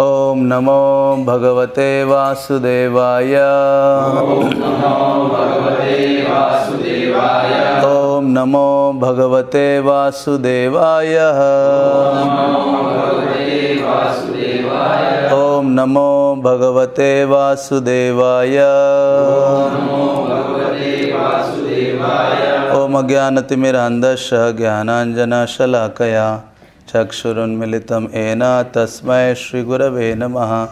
ॐ नमो भगवते वासुदेवाय। ॐ नमो भगवते वासुदेवाय। ॐ नमो भगवते वासुदेवाय। ॐ अज्ञानतिमिरान्धस्य ज्ञानाञ्जनशलाकया। चक्षुरुन्मिलितं येन तस्मै श्रीगुरवे नमः।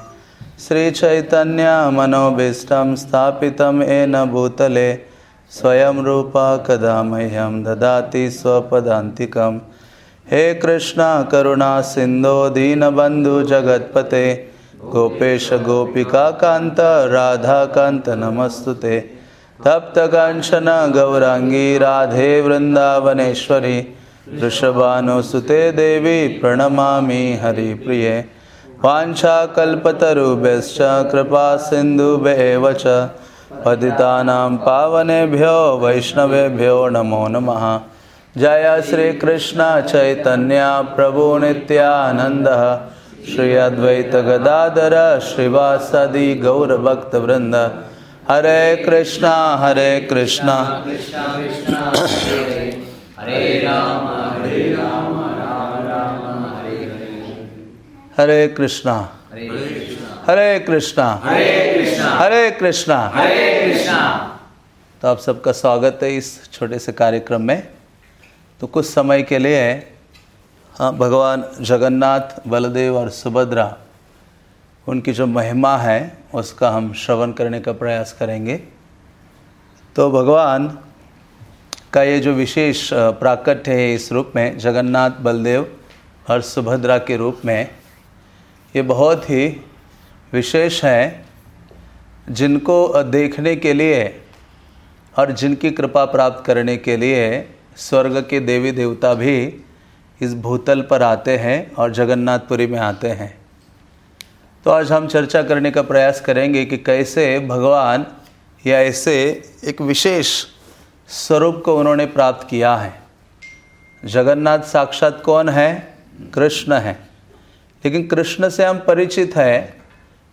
श्रीचैतन्यमनोभीष्टं स्थापितं येन भूतले स्वयं रूपा कदा मह्यं ददाति स्वपदान्तिकं। हे कृष्ण, करुणा, सिन्धो, दीनबन्धु, जगत्पते, गोपेश गोपिकान्त राधाकान्त नमस्तु ते तप्तकाञ्चन, गौराङ्गी, राधे, वृन्दावनेश्वरी वृषभानुसुते देवी प्रणमामि हरिप्रिये। कृपा सिन्धुभ्येव च। पतितानां पावनेभ्यो वैष्णवेभ्यो नमो नमः। जय श्रीकृष्ण चैतन्य प्रभु नित्यानन्दः। श्री अद्वैतगदाधर श्रीवासदि गौरभक्तवृन्द। हरे कृष्णा हरे कृष्णा। हरे कृष्णा। हरे कृष्णा। हरे कृष्णा। तो आप सबका स्वागत है इस छोटे से कार्यक्रम में। तो कुछ समय के लिए हाँ भगवान जगन्नाथ बलदेव और सुभद्रा उनकी जो महिमा है उसका हम श्रवण करने का प्रयास करेंगे। तो भगवान का ये जो विशेष प्राकट्य है इस रूप में, जगन्नाथ बलदेव और सुभद्रा के रूप में, ये बहुत ही विशेष हैं, जिनको देखने के लिए और जिनकी कृपा प्राप्त करने के लिए स्वर्ग के देवी देवता भी इस भूतल पर आते हैं और जगन्नाथपुरी में आते हैं। तो आज हम चर्चा करने का प्रयास करेंगे कि कैसे भगवान या ऐसे एक विशेष स्वरूप को उन्होंने प्राप्त किया है। जगन्नाथ साक्षात कौन है? कृष्ण है। लेकिन कृष्ण से हम परिचित है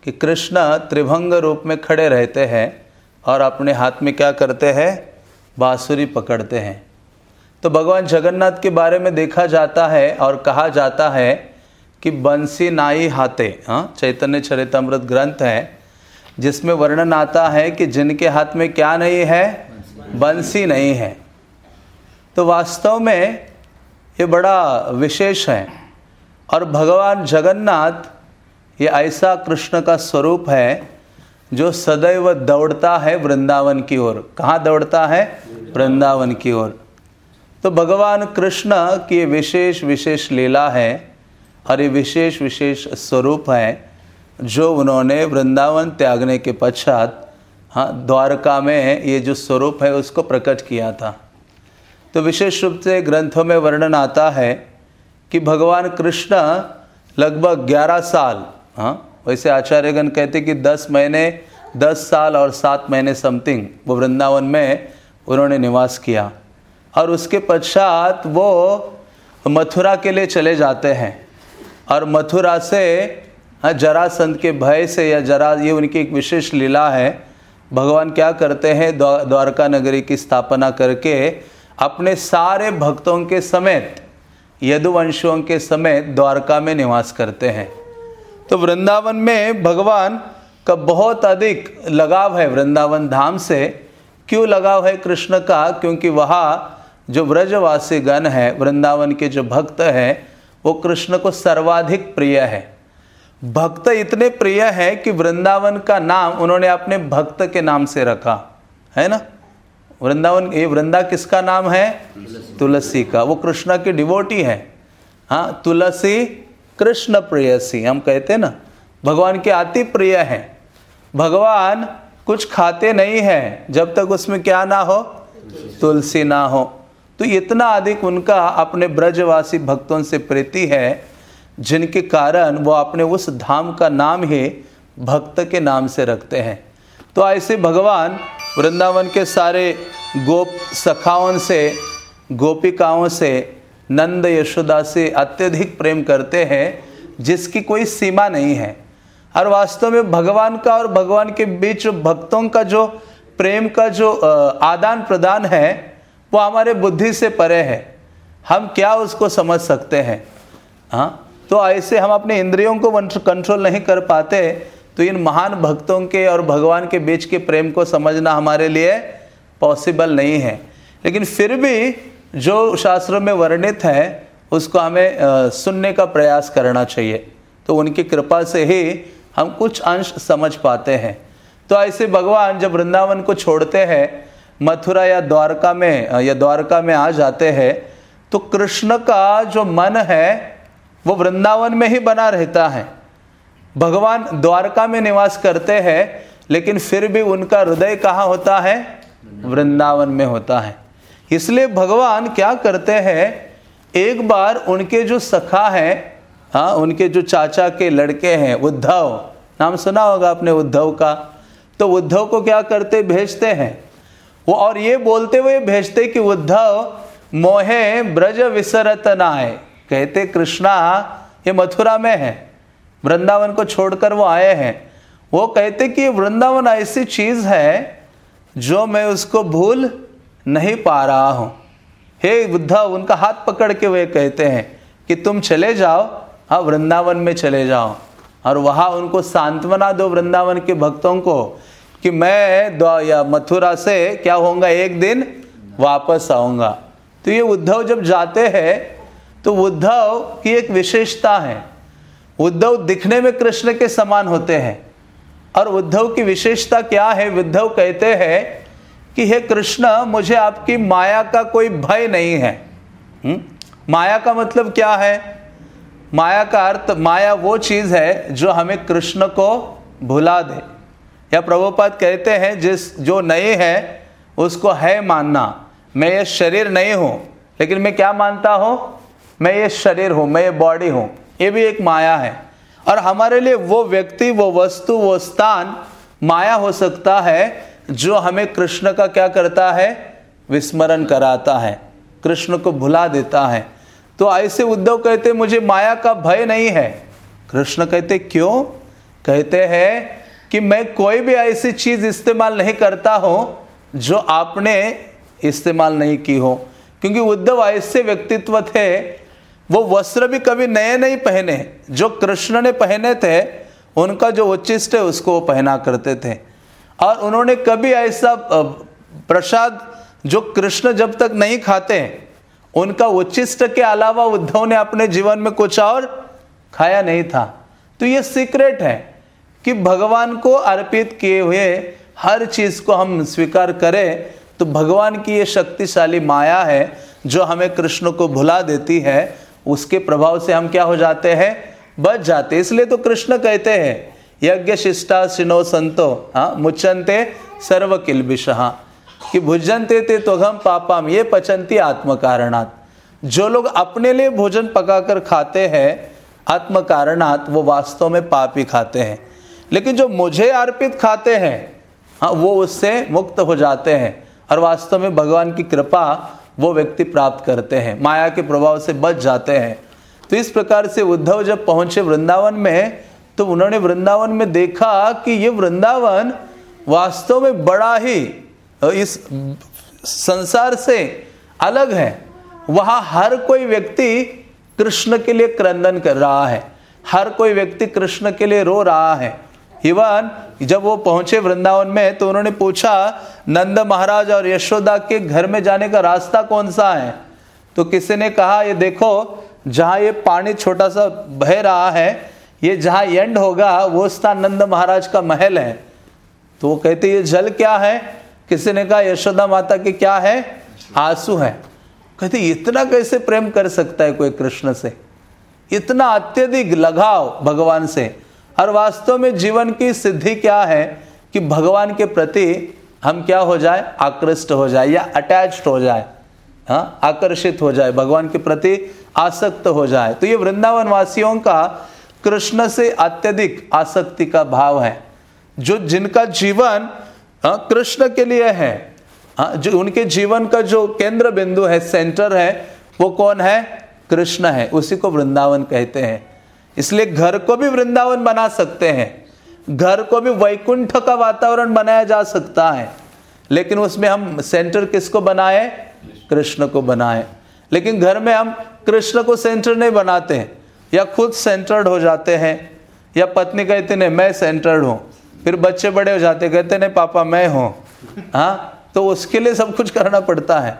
कि कृष्ण त्रिभंग रूप में खड़े रहते हैं और अपने हाथ में क्या करते हैं? बांसुरी पकड़ते हैं। तो भगवान जगन्नाथ के बारे में देखा जाता है और कहा जाता है कि बंसी नाई हाथे हाँ चैतन्य चरितमृत ग्रंथ है, जिसमें वर्णन आता है कि जिनके हाथ में क्या नहीं है? बंसी नहीं है। तो वास्तव में ये बड़ा विशेष है। और भगवान जगन्नाथ, ये ऐसा कृष्ण का स्वरूप है, जो सदैव दौड़ता है वृंदावन की ओर। कहाँ दौड़ता है? वृंदावन की ओर। तो भगवान कृष्ण की विशेष विशेष लीला है और ये विशेष विशेष स्वरूप है, जो उन्होंने वृंदावन त्यागने के पश्चात हाँ द्वारका में ये जो स्वरूप है, उसको प्रकट किया था। तो विशेष रूप से ग्रंथों में वर्णन आता है कि भगवान कृष्ण लगभग 11 साल हाँ वैसे आचार्यगण कहते कि 10 महीने 10 साल और 7 महीने समथिंग, वो वृंदावन में उन्होंने निवास किया। और उसके पश्चात वो मथुरा के लिए चले जाते हैं। और मथुरा से हाँ जरासंध के भय से या जरा, ये उनकी एक विशेष लीला है। भगवान क्या करते हैं? द्वारका नगरी की स्थापना करके अपने सारे भक्तों के समेत, यदुवंशियों के समेत द्वारका में निवास करते हैं। तो वृंदावन में भगवान का बहुत अधिक लगाव है वृंदावन धाम से। क्यों लगाव है कृष्ण का? क्योंकि वहाँ जो व्रजवासी गण है, वृंदावन के जो भक्त हैं, वो कृष्ण को सर्वाधिक प्रिय है। भक्त इतने प्रिय है कि वृंदावन का नाम उन्होंने अपने भक्त के नाम से रखा, है ना? वृंदावन, ये वृंदा किसका नाम है? तुलसी का। वो कृष्णा की डिवोटी है। हाँ तुलसी कृष्ण प्रियसी, हम कहते हैं ना? भगवान के अति प्रिय है। भगवान कुछ खाते नहीं हैं, जब तक उसमें क्या ना हो? तुलसी ना हो। तो इतना अधिक उनका अपने ब्रजवासी भक्तों से प्रीति है जिनके कारण वो अपने उस धाम का नाम ही भक्त के नाम से रखते हैं। तो ऐसे भगवान वृंदावन के सारे गोप सखाओं से, गोपिकाओं से, नंद यशोदा से अत्यधिक प्रेम करते हैं, जिसकी कोई सीमा नहीं है। और वास्तव में भगवान का और भगवान के बीच भक्तों का जो प्रेम का जो आदान प्रदान है, वो हमारे बुद्धि से परे है। हम क्या उसको समझ सकते हैं? हाँ? तो ऐसे हम अपने इंद्रियों को कंट्रोल नहीं कर पाते तो इन महान भक्तों के और भगवान के बीच के प्रेम को समझना हमारे लिए पॉसिबल नहीं है। लेकिन फिर भी जो शास्त्रों में वर्णित है, उसको हमें सुनने का प्रयास करना चाहिए। तो उनकी कृपा से ही हम कुछ अंश समझ पाते हैं। तो ऐसे भगवान जब वृंदावन को छोड़ते हैं, मथुरा या द्वारका में, या द्वारका में आ जाते हैं तो कृष्ण का जो मन है वो वृंदावन में ही बना रहता है। भगवान द्वारका में निवास करते हैं, लेकिन फिर भी उनका हृदय कहाँ होता है? वृंदावन में होता है। इसलिए भगवान क्या करते हैं, एक बार उनके जो सखा है हाँ उनके जो चाचा के लड़के हैं, उद्धव, नाम सुना होगा आपने उद्धव का? तो उद्धव को क्या करते, भेजते हैं। वो और ये बोलते हुए भेजते कि उद्धव, मोहे ब्रज विसरत नाय। कहते, कृष्णा, ये मथुरा में है। वृंदावन को छोड़कर वो आए हैं। वो कहते कि, वृंदावन ऐसी चीज़ है, जो मैं उसको भूल नहीं पा रहा हूँ। हे उद्धव उनका हाथ पकड़ के वे कहते हैं कि, तुम चले जाओ हाँ वृंदावन में चले जाओ। और वहाँ उनको सांत्वना दो वृंदावन के भक्तों को कि, मैं या मथुरा से क्या होऊँगा? एक दिन वापस आऊँगा। तो ये उद्धव जब जाते हैं तो उद्धव की एक विशेषता है। उद्धव दिखने में कृष्ण के समान होते हैं। और उद्धव की विशेषता क्या है? उद्धव कहते हैं कि, हे कृष्ण, मुझे आपकी माया का कोई भय नहीं है? हम्म? माया का मतलब क्या है? माया का अर्थ, माया वो चीज़ है जो हमें कृष्ण को भुला दे। या प्रभुपाद कहते हैं, जिस, जो नहीं है, उसको है मानना। मैं ये शरीर नहीं हूँ, लेकिन मैं क्या मानता हूँ? मैं ये शरीर हूँ, मैं ये बॉडी हूँ, ये भी एक माया है। और हमारे लिए वो व्यक्ति, वो वस्तु, वो स्थान माया हो सकता है, जो हमें कृष्ण का क्या करता है? विस्मरण कराता है, कृष्ण को भुला देता है। तो ऐसे उद्धव कहते, मुझे माया का भय नहीं है। कृष्ण कहते, क्यों? कहते हैं कि मैं कोई भी ऐसी चीज़ इस्तेमाल नहीं करता हूँ, जो आपने इस्तेमाल नहीं की हो। क्योंकि उद्धव ऐसे व्यक्तित्व थे वो वस्त्र भी कभी नए नहीं पहने जो कृष्ण ने पहने थे, उनका जो उच्चिष्ट है, उसको वो पहना करते थे। और उन्होंने कभी ऐसा प्रसाद जो कृष्ण जब तक नहीं खाते उनका उच्चिष्ट के अलावा उद्धव ने अपने जीवन में कुछ और खाया नहीं था। तो ये सीक्रेट है कि भगवान को अर्पित किए हुए हर चीज़ को हम स्वीकार करें तो भगवान की ये शक्तिशाली माया है, जो हमें कृष्ण को भुला देती है उसके प्रभाव से हम क्या हो जाते हैं? बच जाते इसलिए तो कृष्ण कहते हैं, यज्ञ शिष्टा सिनो संतो हाँ मुचनते सर्व किलबिशहा कि भुजनते ते त्वघम पापाम, ये पचंती आत्म कारणात जो लोग अपने लिए भोजन पकाकर खाते हैं आत्म कारणात वो वास्तव में पाप ही खाते हैं। लेकिन जो मुझे अर्पित खाते हैं हाँ वो उससे मुक्त हो जाते हैं। और वास्तव में भगवान की कृपा वो व्यक्ति प्राप्त करते हैं, माया के प्रभाव से बच जाते हैं। तो इस प्रकार से उद्धव जब पहुँचे वृंदावन में तो उन्होंने वृंदावन में देखा कि ये वृंदावन वास्तव में बड़ा ही इस संसार से अलग है। वहाँ हर कोई व्यक्ति कृष्ण के लिए क्रंदन कर रहा है। हर कोई व्यक्ति कृष्ण के लिए रो रहा है। इवन जब वो पहुँचे वृंदावन में तो उन्होंने पूछा, नंद महाराज और यशोदा के घर में जाने का रास्ता कौन सा है? तो किसी ने कहा, ये देखो, जहाँ ये पानी छोटा सा बह रहा है, ये जहाँ एंड होगा, वो स्थान नंद महाराज का महल है। तो वो कहते, ये जल क्या है? किसी ने कहा, यशोदा माता के क्या है? आँसू है। कहते, इतना कैसे प्रेम कर सकता है कोई कृष्ण से? इतना अत्यधिक लगाव भगवान से। और वास्तव में जीवन की सिद्धि क्या है कि भगवान के प्रति हम क्या हो जाए? आकृष्ट हो जाए या अटैच्ड हो जाए हाँ आकर्षित हो जाए भगवान के प्रति आसक्त हो जाए। तो ये वृंदावन वासियों का कृष्ण से अत्यधिक आसक्ति का भाव है। जो जिनका जीवन हाँ, कृष्ण के लिए है हाँ जो उनके जीवन का जो केंद्र बिंदु है सेंटर है वो कौन है? कृष्ण है उसी को वृंदावन कहते हैं। इसलिए घर को भी वृंदावन बना सकते हैं। घर को भी वैकुंठ का वातावरण बनाया जा सकता है। लेकिन उसमें हम सेंटर किसको बनाए? कृष्ण को बनाए। लेकिन घर में हम कृष्ण को सेंटर नहीं बनाते हैं। या खुद सेंटर्ड हो जाते हैं, या पत्नी कहते, नहीं, मैं सेंटर्ड हूँ। फिर बच्चे बड़े हो जाते कहते, नहीं, पापा, मैं हूँ। हाँ? तो उसके लिए सब कुछ करना पड़ता है।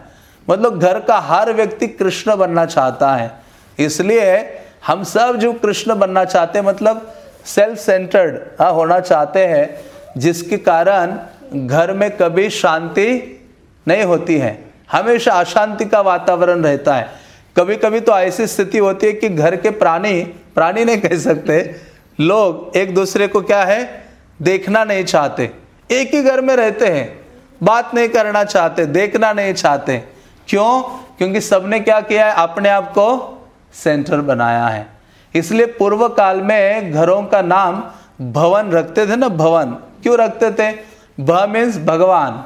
मतलब घर का हर व्यक्ति कृष्ण बनना चाहता है। इसलिए हम सब जो कृष्ण बनना चाहते हैं मतलब सेल्फ सेंटर्ड हाँ होना चाहते हैं, जिसके कारण घर में कभी शांति नहीं होती है। हमेशा अशांति का वातावरण रहता है। कभी कभी तो ऐसी स्थिति होती है कि घर के प्राणी प्राणी नहीं कह सकते। लोग एक दूसरे को क्या है? देखना नहीं चाहते। एक ही घर में रहते हैं। बात नहीं करना चाहते, देखना नहीं चाहते। क्यों? क्योंकि सबने क्या किया है? अपने आप को सेंटर बनाया है। इसलिए पूर्व काल में घरों का नाम भवन रखते थे ना, भवन। क्यों रखते थे? भ मीन्स भगवान।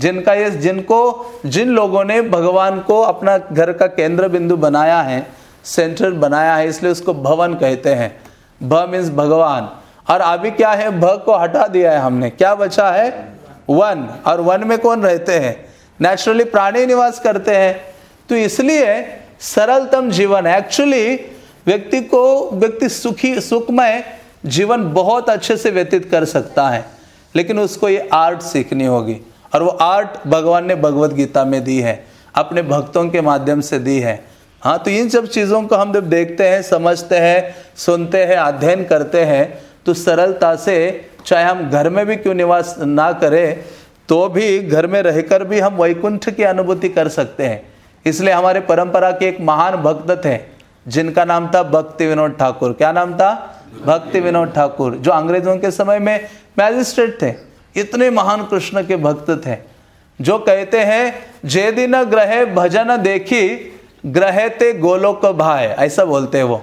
जिनका ये, जिनको, जिन लोगों ने भगवान को अपना घर का केंद्र बिंदु बनाया है, सेंटर बनाया है, इसलिए उसको भवन कहते हैं। भ मीन्स भगवान। और अभी क्या है? भ को हटा दिया है हमने। क्या बचा है? वन। और वन में कौन रहते हैं? नेचुरली प्राणी निवास करते हैं। तो इसलिए सरलतम जीवन है। एक्चुअली व्यक्ति को, व्यक्ति सुखी, सुखमय जीवन बहुत अच्छे से व्यतीत कर सकता है। लेकिन उसको ये आर्ट सीखनी होगी। और वो आर्ट भगवान ने भगवत गीता में दी है। अपने भक्तों के माध्यम से दी है। हाँ तो इन सब चीज़ों को हम जब देखते हैं, समझते हैं, सुनते हैं, अध्ययन करते हैं तो सरलता से चाहे हम घर में भी क्यों निवास ना करें तो भी घर में रहकर भी हम वैकुंठ की अनुभूति कर सकते हैं। इसलिए हमारे परंपरा के एक महान भक्त थे जिनका नाम था भक्ति विनोद ठाकुर। क्या नाम था? भक्ति विनोद ठाकुर, जो अंग्रेज़ों के समय में मैजिस्ट्रेट थे। इतने महान कृष्ण के भक्त थे जो कहते हैं जे दिन ग्रह भजन देखी, ग्रह ते गोलोक भाई ऐसा बोलते हैं वो।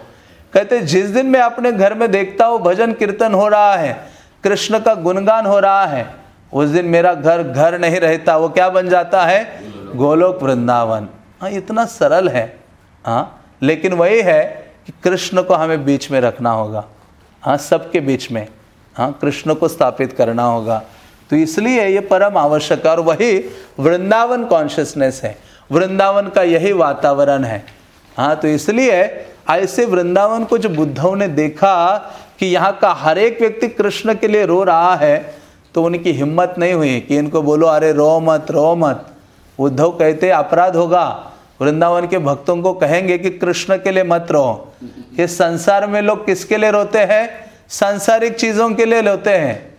कहते जिस दिन मैं अपने घर में देखता हूँ, भजन कीर्तन हो रहा है, कृष्ण का गुणगान हो रहा है, उस दिन मेरा घर घर नहीं रहता, वो क्या बन जाता है? गोलोक वृंदावन। हाँ इतना सरल है हाँ लेकिन वही है कि कृष्ण को हमें बीच में रखना होगा हाँ सबके बीच में हाँ कृष्ण को स्थापित करना होगा। तो इसलिए ये परम आवश्यक है और वही वृंदावन कॉन्शियसनेस है। वृंदावन का यही वातावरण है हाँ तो इसलिए ऐसे वृंदावन को जो बुद्धों ने देखा कि यहाँ का हर एक व्यक्ति कृष्ण के लिए रो रहा है तो उनकी हिम्मत नहीं हुई कि इनको बोलो, अरे, रो मत रो मत। उद्धव कहते अपराध होगा। वृंदावन के भक्तों को कहेंगे कि कृष्ण के लिए मत रो ये संसार में लोग किसके लिए रोते हैं? सांसारिक चीज़ों के लिए रोते हैं।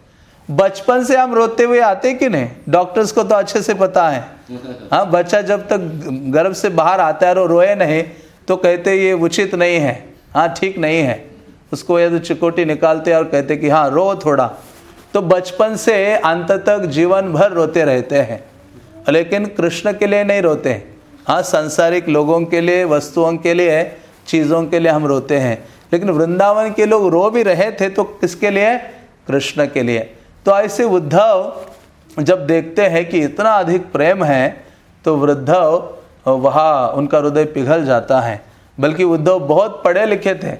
बचपन से हम रोते हुए आते कि नहीं? डॉक्टर्स को तो अच्छे से पता है। हाँ बच्चा जब तक गर्भ से बाहर आता है और रोए नहीं तो कहते ये उचित नहीं है। हाँ ठीक नहीं है। उसको यदि चिकोटी निकालते और कहते कि हाँ रो थोड़ा। तो बचपन से अंत तक जीवन भर रोते रहते हैं। लेकिन कृष्ण के लिए नहीं रोते हाँ। सांसारिक लोगों के लिए वस्तुओं के लिए चीज़ों के लिए हम रोते हैं। लेकिन वृंदावन के लोग रो भी रहे थे तो किसके लिए? कृष्ण के लिए। तो ऐसे उद्धव जब देखते हैं कि इतना अधिक प्रेम है तो वृद्धव वहाँ उनका हृदय पिघल जाता है। बल्कि उद्धव बहुत पढ़े लिखे थे।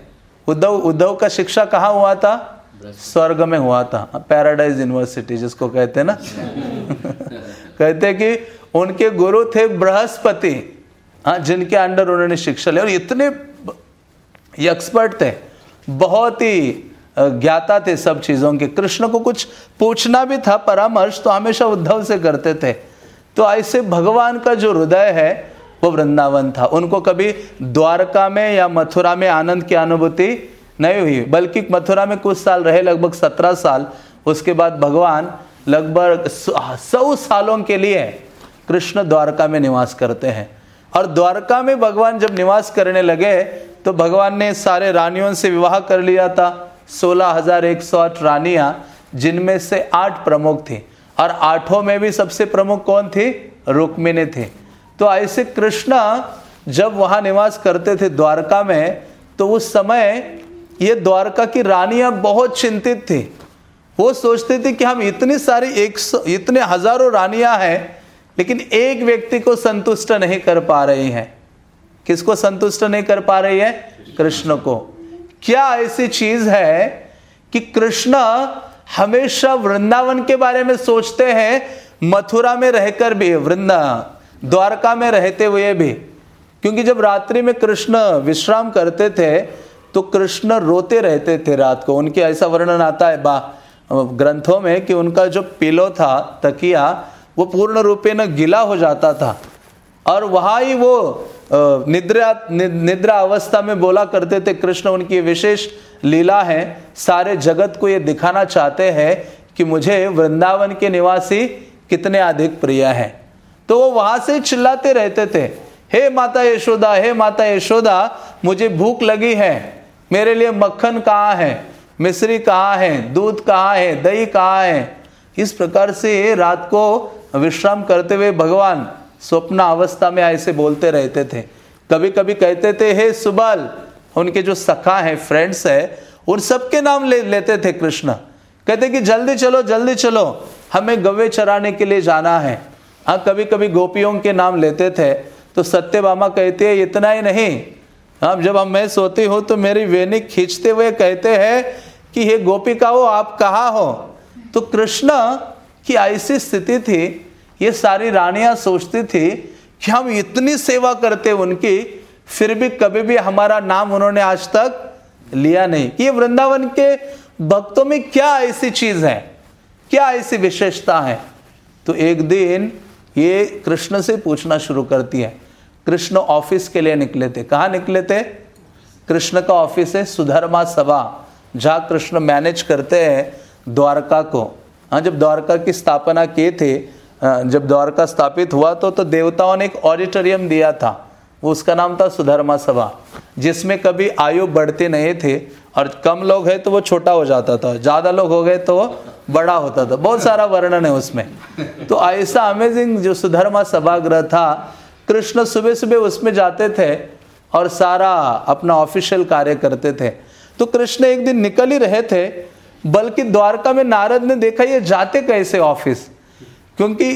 उद्धव उद्धव का शिक्षा कहाँ हुआ था? स्वर्ग में हुआ था। पैराडाइज यूनिवर्सिटी जिसको कहते हैं ना। कहते कि उनके गुरु थे बृहस्पति हाँ जिनके अंडर उन्होंने शिक्षा ली। और इतने एक्सपर्ट थे, बहुत ही ज्ञाता थे सब चीज़ों के। कृष्ण को कुछ पूछना भी था, परामर्श तो हमेशा उद्धव से करते थे। तो ऐसे भगवान का जो हृदय है, वो वृंदावन था। उनको कभी द्वारका में या मथुरा में आनंद की अनुभूति नहीं हुई, बल्कि मथुरा में कुछ साल रहे, लगभग सत्रह साल। उसके बाद भगवान लगभग सौ सालों के लिए कृष्ण द्वारका में निवास करते हैं। और द्वारका में भगवान जब निवास करने लगे तो भगवान ने सारे रानियों से विवाह कर लिया था। सोलह हज़ार एक सौ आठ रानियाँ, जिनमें से आठ प्रमुख थी। और आठों में भी सबसे प्रमुख कौन थी? रुक्मिणी थी। तो ऐसे कृष्ण जब वहाँ निवास करते थे द्वारका में तो उस समय ये द्वारका की रानियाँ बहुत चिंतित थी। वो सोचते थे कि हम इतनी सारी एक सौ, इतने हज़ारों रानियाँ हैं, लेकिन एक व्यक्ति को संतुष्ट नहीं कर पा रही हैं। किसको संतुष्ट नहीं कर पा रही है? कृष्ण को। क्या ऐसी चीज़ है कि कृष्ण हमेशा वृंदावन के बारे में सोचते हैं, मथुरा में रहकर भी, वृंदा, द्वारका में रहते हुए भी? क्योंकि जब रात्रि में कृष्ण विश्राम करते थे तो कृष्ण रोते रहते थे रात को। उनके ऐसा वर्णन आता है बा ग्रंथों में कि उनका जो पिलो था, तकिया, वो पूर्ण रूपे न गिला हो जाता था। और वहाँ ही वो निद्रा निद्रा अवस्था में बोला करते थे, कृष्ण, उनकी विशेष लीला है, सारे जगत को ये दिखाना चाहते हैं कि मुझे वृंदावन के निवासी कितने अधिक प्रिय हैं। तो वो वहाँ से चिल्लाते रहते थे, हे माता यशोदा, हे माता यशोदा, मुझे भूख लगी है, मेरे लिए मक्खन कहाँ है? मिश्री कहाँ है? दूध कहाँ है? दही कहाँ है? इस प्रकार से रात को विश्राम करते हुए भगवान स्वप्न अवस्था में ऐसे बोलते रहते थे। कभी कभी कहते थे, हे सुबल, उनके जो सखा है फ्रेंड्स है, उन सबके नाम ले, लेते थे कृष्ण। कहते कि, जल्दी चलो जल्दी चलो, हमें गवे चराने के लिए जाना है। हाँ कभी कभी गोपियों के नाम लेते थे तो सत्य सत्यभामा कहते हैं, इतना ही नहीं। अब जब हम मैं सोती हूँ तो मेरी वेनी खींचते हुए कहते हैं कि हे गोपिका हो आप कहा हो? तो कृष्ण की ऐसी स्थिति थी, ये सारी रानियाँ सोचती थी कि हम इतनी सेवा करते उनकी, फिर भी कभी भी हमारा नाम उन्होंने आज तक लिया नहीं। ये वृंदावन के भक्तों में क्या ऐसी चीज़ है? क्या ऐसी विशेषता है? तो एक दिन ये कृष्ण से पूछना शुरू करती है। कृष्ण ऑफ़िस के लिए निकले थे। कहा निकले थे? कृष्ण का ऑफ़िस है सुधर्मा सभा। जहाँ कृष्ण मैनेज करते हैं द्वारका को। हाँ जब द्वारका की स्थापना किए थे जब द्वारका स्थापित हुआ तो तो देवताओं ने एक ऑडिटोरियम दिया था। वो उसका नाम था सुधर्मा सभा, जिसमें कभी आयु बढ़ते नहीं थे और कम लोग है तो वो छोटा हो जाता था, ज़्यादा लोग हो गए तो वो बड़ा होता था। बहुत सारा वर्णन है उसमें। तो ऐसा अमेजिंग जो सुधर्मा सभागृह था, कृष्ण सुबह सुबह उसमें जाते थे और सारा अपना ऑफिशियल कार्य करते थे। तो कृष्ण एक दिन निकल ही रहे थे बल्कि द्वारका में नारद ने देखा ये जाते कैसे ऑफ़िस? क्योंकि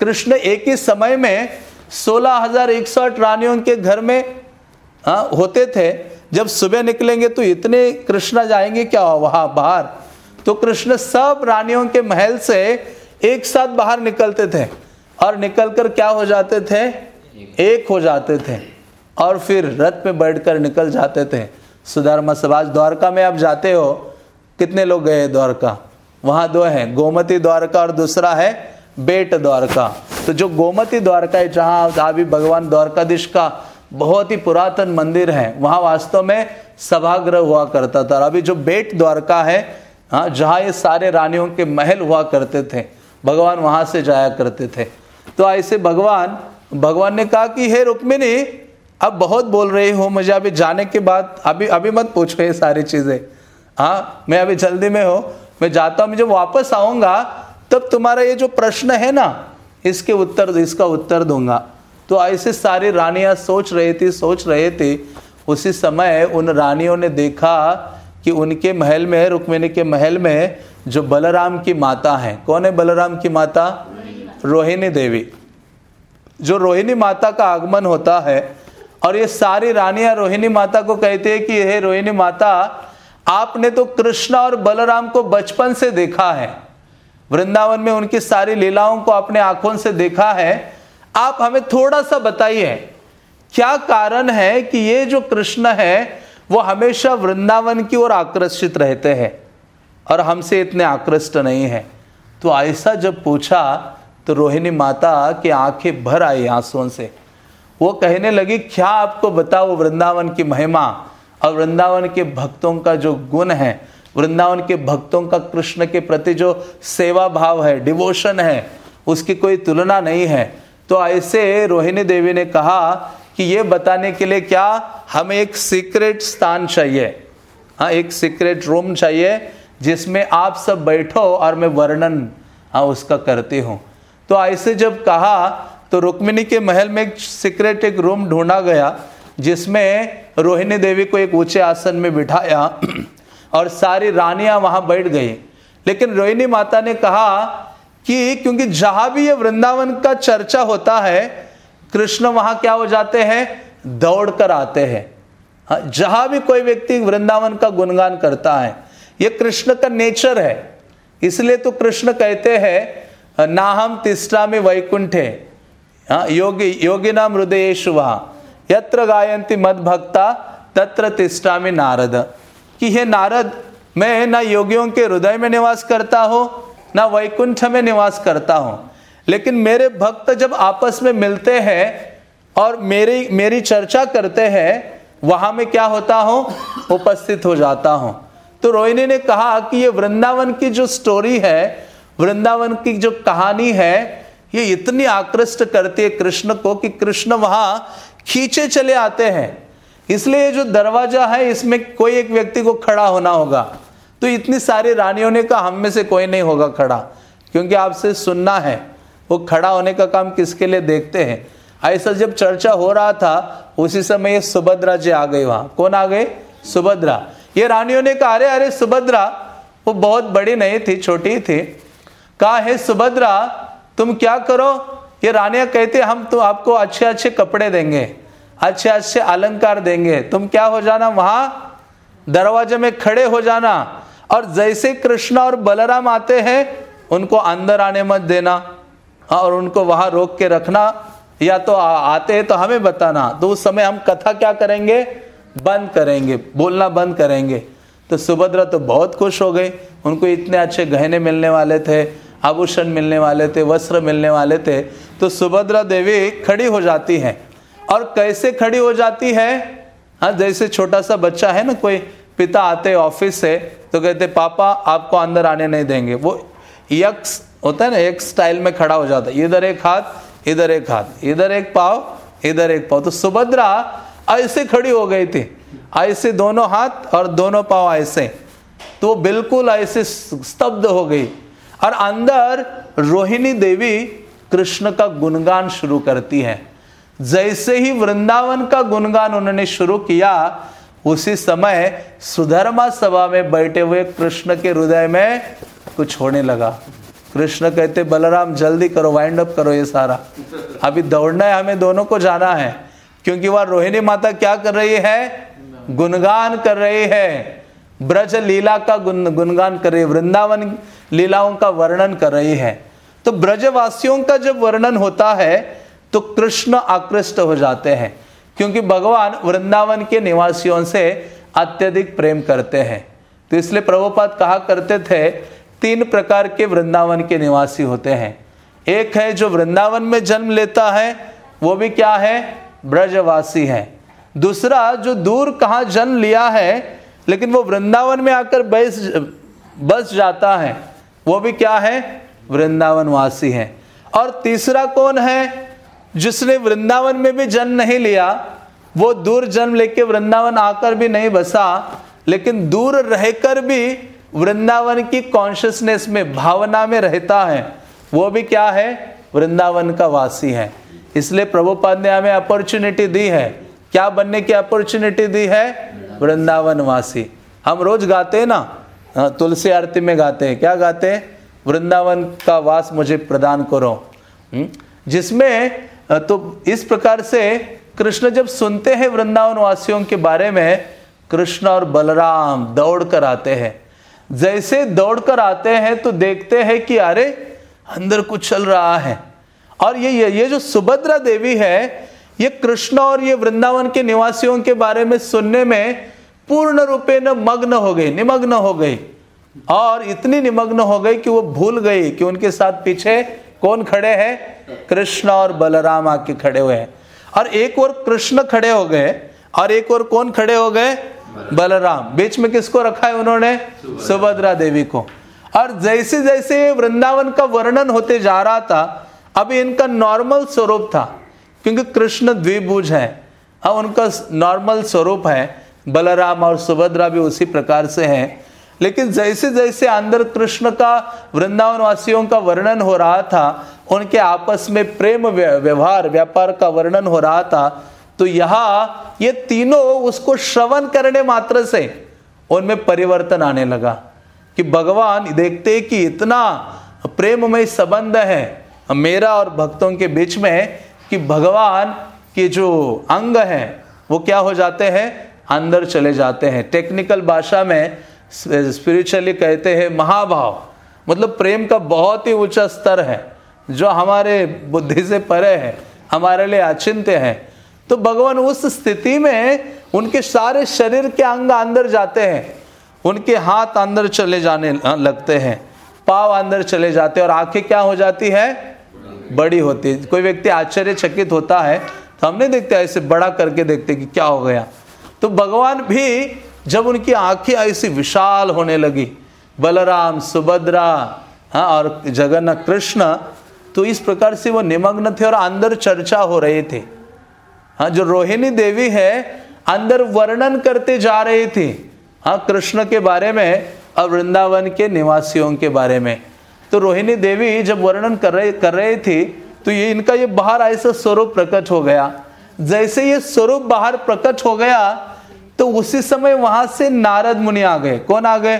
कृष्ण एक ही समय में सोलह हज़ार एक सौ रानियों के घर में आ, होते थे। जब सुबह निकलेंगे तो इतने कृष्ण जाएँगे क्या वहाँ बाहर? तो कृष्ण सब रानियों के महल से एक साथ बाहर निकलते थे और निकलकर क्या हो जाते थे? एक हो जाते थे। और फिर रथ में बैठकर निकल जाते थे। सुधर्मा समाज द्वारका में आप जाते हो, कितने लोग गए द्वारका? वहाँ दो है, गोमती द्वारका और दूसरा है बेट द्वारका। तो जो गोमती द्वारका है, जहाँ अभी भगवान द्वारकाधीश का बहुत ही पुरातन मंदिर है, वहाँ वास्तव में सभागृह हुआ करता था। अभी जो बेट द्वारका है हाँ जहाँ ये सारे रानियों के महल हुआ करते थे, भगवान वहाँ से जाया करते थे। तो ऐसे भगवान भगवान ने कहा कि, हे रुक्मिनी अब बहुत बोल रही हो, मुझे अभी जाने के बाद, अभी अभी मत पूछो ये सारी चीज़ें। हाँ मैं अभी जल्दी में हूँ, मैं जाता हूँ जब वापस आऊँगा, तब तुम्हारा ये जो प्रश्न है ना, इसके उत्तर, इसका उत्तर दूँगा। तो ऐसे सारी रानियाँ सोच रही थी, सोच रहे थे, उसी समय उन रानियों ने देखा कि उनके महल में रुक्मिणी के महल में जो बलराम की माता है। कौन है बलराम की माता? रोहिणी देवी। जो रोहिणी माता का आगमन होता है और ये सारी रानियाँ रोहिणी माता को कहती है कि, हे रोहिणी माता, आपने तो कृष्ण और बलराम को बचपन से देखा है। वृंदावन में उनकी सारी लीलाओं को अपने आँखों से देखा है। आप हमें थोड़ा सा बताइए, क्या कारण है कि ये जो कृष्ण है, वो हमेशा वृंदावन की ओर आकर्षित रहते हैं? और हमसे इतने आकृष्ट नहीं है। तो ऐसा जब पूछा तो रोहिणी माता की आँखें भर आई आंसुओं से। वो कहने लगी, क्या आपको बताओ वृंदावन की महिमा और वृंदावन के भक्तों का जो गुण है, वृंदावन के भक्तों का कृष्ण के प्रति जो सेवा भाव है डिवोशन है, उसकी कोई तुलना नहीं है? तो ऐसे रोहिणी देवी ने कहा कि ये बताने के लिए क्या हमें एक सीक्रेट स्थान चाहिए? हाँ एक सीक्रेट रूम चाहिए जिसमें आप सब बैठो और मैं वर्णन हाँ उसका करती हूँ। तो ऐसे जब कहा तो रुक्मिणी के महल में एक सीक्रेट एक रूम ढूंढा गया जिसमें रोहिणी देवी को एक ऊँचे आसन में बिठाया और सारी रानियाँ वहाँ बैठ गई। लेकिन रोहिणी माता ने कहा कि क्योंकि जहाँ भी ये वृंदावन का चर्चा होता है कृष्ण वहाँ क्या हो जाते हैं? दौड़ कर आते हैं। हाँ, जहाँ भी कोई व्यक्ति वृंदावन का गुणगान करता है ये कृष्ण का नेचर है। इसलिए तो कृष्ण कहते हैं नाहम तिस्टा में वैकुंठ हाँ, योगी योगी नाम हृदय वहा यत्र गायंती मद भक्ता तत्र तिष्ठा में नारद। कि हे नारद, मैं ना योगियों के हृदय में निवास करता हूँ, ना वैकुंठ में निवास करता हूँ। लेकिन मेरे भक्त जब आपस में मिलते हैं और मेरी मेरी चर्चा करते हैं, वहाँ में क्या होता हूँ? उपस्थित हो जाता हूँ। तो रोहिणी ने कहा कि ये वृंदावन की जो स्टोरी है, वृंदावन की जो कहानी है ये इतनी आकृष्ट करती है कृष्ण को कि कृष्ण वहाँ खींचे चले आते हैं। इसलिए जो दरवाज़ा है, इसमें कोई एक व्यक्ति को खड़ा होना होगा। तो इतनी सारी रानियों ने कहा, हम में से कोई नहीं होगा खड़ा, क्योंकि आपसे सुनना है। वो खड़ा होने का काम किसके लिए देखते हैं? ऐसा जब चर्चा हो रहा था, उसी समय ये सुभद्रा जी आ गई वहाँ। कौन आ गए? सुभद्रा। ये रानियों ने कहा, अरे अरे सुभद्रा, वो बहुत बड़ी नहीं थी, छोटी थी। कहा, है सुभद्रा तुम क्या करो? ये रानियाँ कहते हम तो आपको अच्छे अच्छे कपड़े देंगे, अच्छे अच्छे अलंकार देंगे। तुम क्या हो जाना वहाँ? दरवाजे में खड़े हो जाना। और जैसे कृष्ण और बलराम आते हैं, उनको अंदर आने मत देना, और उनको वहाँ रोक के रखना। या तो आते हैं तो हमें बताना। तो उस समय हम कथा क्या करेंगे? बंद करेंगे, बोलना बंद करेंगे। तो सुभद्रा तो बहुत खुश हो गई। उनको इतने अच्छे गहने मिलने वाले थे। आभूषण मिलने वाले थे, वस्त्र मिलने वाले थे तो सुभद्रा देवी खड़ी हो जाती है। और कैसे खड़ी हो जाती है? हाँ जैसे छोटा सा बच्चा है ना, कोई पिता आते ऑफ़िस से तो कहते, पापा, आपको अंदर आने नहीं देंगे। वो यक्स होता है ना एक स्टाइल में खड़ा हो जाता है। इधर एक हाथ, इधर एक हाथ, इधर एक पाव, इधर एक पाव। तो सुभद्रा ऐसे खड़ी हो गई थी। ऐसे दोनों हाथ और दोनों पाव ऐसे। तो बिल्कुल ऐसे स्तब्ध हो गई। और अंदर रोहिणी देवी कृष्ण का गुणगान शुरू करती है। जैसे ही वृंदावन का गुणगान उन्होंने शुरू किया, उसी समय सुधर्मा सभा में बैठे हुए कृष्ण के हृदय में कुछ होने लगा। कृष्ण कहते, बलराम, जल्दी करो वाइंड अप करो ये सारा। अभी दौड़ना है, हमें दोनों को जाना है। क्योंकि वह रोहिणी माता क्या कर रही है? गुणगान कर रही है। ब्रज लीला का गुन, गुणगान कर रही वृंदावन लीलाओं का वर्णन कर रही है। तो ब्रजवासियों का जब वर्णन होता है तो कृष्ण आकृष्ट हो जाते हैं, क्योंकि भगवान वृंदावन के निवासियों से अत्यधिक प्रेम करते हैं। तो इसलिए प्रभुपाद कहा करते थे, तीन प्रकार के वृंदावन के निवासी होते हैं। एक है जो वृंदावन में जन्म लेता है, वो भी क्या है? ब्रजवासी है। दूसरा, जो दूर कहा जन्म लिया है लेकिन वो वृंदावन में आकर बस बस जाता है। वो भी क्या है? वृंदावन वासी है। और तीसरा कौन है? जिसने वृंदावन में भी जन्म नहीं लिया, वो दूर जन्म लेके वृंदावन आकर भी नहीं बसा, लेकिन दूर रहकर भी वृंदावन की कॉन्शियसनेस में, भावना में रहता है। वो भी क्या है? वृंदावन का वासी है। इसलिए प्रभुपाद ने हमें अपॉर्चुनिटी दी है। क्या बनने की अपॉर्चुनिटी दी है? वृंदावन वासी हम रोज गाते हैं ना हाँ, तुलसी आरती में गाते हैं। क्या गाते हैं? वृंदावन का वास मुझे प्रदान करो। हम्म, जिसमें तो इस प्रकार से कृष्ण जब सुनते हैं वृंदावन वासियों के बारे में कृष्ण और बलराम दौड़ कर आते हैं। जैसे दौड़ कर आते हैं तो देखते हैं कि अरे अंदर कुछ चल रहा है। और ये ये, ये जो सुभद्रा देवी है ये कृष्ण और ये वृंदावन के निवासियों के बारे में सुनने में पूर्ण रूपे न मग्न हो गई, निमग्न हो गई। और इतनी निमग्न हो गई कि वो भूल गई कि उनके साथ पीछे कौन खड़े हैं? कृष्ण और बलराम आके खड़े हुए हैं। और एक और कृष्ण खड़े हो गए, और एक और कौन खड़े हो गए? बलराम। बीच में किसको रखा है उन्होंने? सुभद्रा देवी को। और जैसे जैसे वृंदावन का वर्णन होते जा रहा था, अभी इनका नॉर्मल स्वरूप था। क्योंकि कृष्ण द्विभुज है। अब उनका नॉर्मल स्वरूप है। बलराम और सुभद्रा भी उसी प्रकार से हैं। लेकिन जैसे जैसे अंदर कृष्ण का वृंदावन वासियों का वर्णन हो रहा था, उनके आपस में प्रेम व्यवहार, व्यापार का वर्णन हो रहा था तो यहाँ ये तीनों उसको श्रवण करने मात्र से उनमें परिवर्तन आने लगा कि भगवान देखते कि इतना प्रेम में संबंध है। मेरा और भक्तों के बीच में कि भगवान के जो अंग हैं, वो क्या हो जाते हैं? अंदर चले जाते हैं। टेक्निकल भाषा में स्पिरिचुअली कहते हैं महाभाव। मतलब प्रेम का बहुत ही ऊँचा स्तर है, जो हमारे बुद्धि से परे है, हमारे लिए अचिंत्य है। तो भगवान उस स्थिति में उनके सारे शरीर के अंग अंदर जाते हैं। उनके हाथ अंदर चले जाने लगते हैं, पाव अंदर चले जाते हैं और आँखें क्या हो जाती है? बड़ी होती है। कोई व्यक्ति आश्चर्यचकित होता है तो हम नहीं देखते, ऐसे बड़ा करके देखते कि क्या हो गया। तो भगवान भी जब उनकी आँखें ऐसी विशाल होने लगी, बलराम, सुभद्रा हाँ और जगन्नाथ कृष्ण तो इस प्रकार से वो निमग्न थे और अंदर चर्चा हो रहे थे। हाँ जो रोहिणी देवी है, अंदर वर्णन करते जा रही थी। हाँ कृष्ण के बारे में और वृंदावन के निवासियों के बारे में। तो रोहिणी देवी जब वर्णन कर रहे कर रही थी तो ये इनका ये बाहर ऐसा स्वरूप प्रकट हो गया। जैसे ये स्वरूप बाहर प्रकट हो गया तो उसी समय वहाँ से नारद मुनि आ गए। कौन आ गए?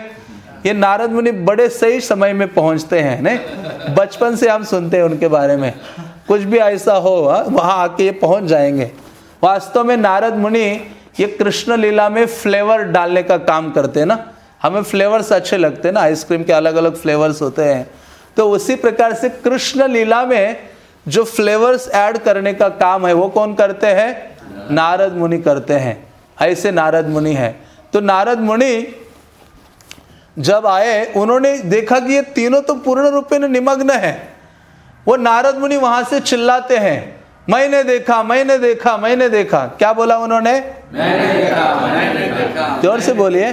ये नारद मुनि बड़े सही समय में पहुँचते हैं नहीं? बचपन से हम सुनते हैं उनके बारे में। कुछ भी ऐसा हो हाँ, वहाँ आके ये पहुँच जाएँगे। वास्तव में नारद मुनि ये कृष्ण लीला में फ्लेवर डालने का काम करते हैं ना? हमें फ्लेवर्स अच्छे लगते हैं ना? आइसक्रीम के अलग अलग फ्लेवर्स होते हैं। तो उसी प्रकार से कृष्ण लीला में जो फ्लेवर्स ऐड करने का काम है, वो कौन करते हैं? नारद मुनि करते हैं। ऐसे नारद मुनि है। तो नारद मुनि जब आए, उन्होंने देखा कि ये तीनों तो पूर्ण रूप में निमग्न है। वो नारद मुनि वहाँ से चिल्लाते हैं। मैंने देखा मैंने देखा मैंने देखा। क्या बोला उन्होंने? ज़ोर से बोलिए।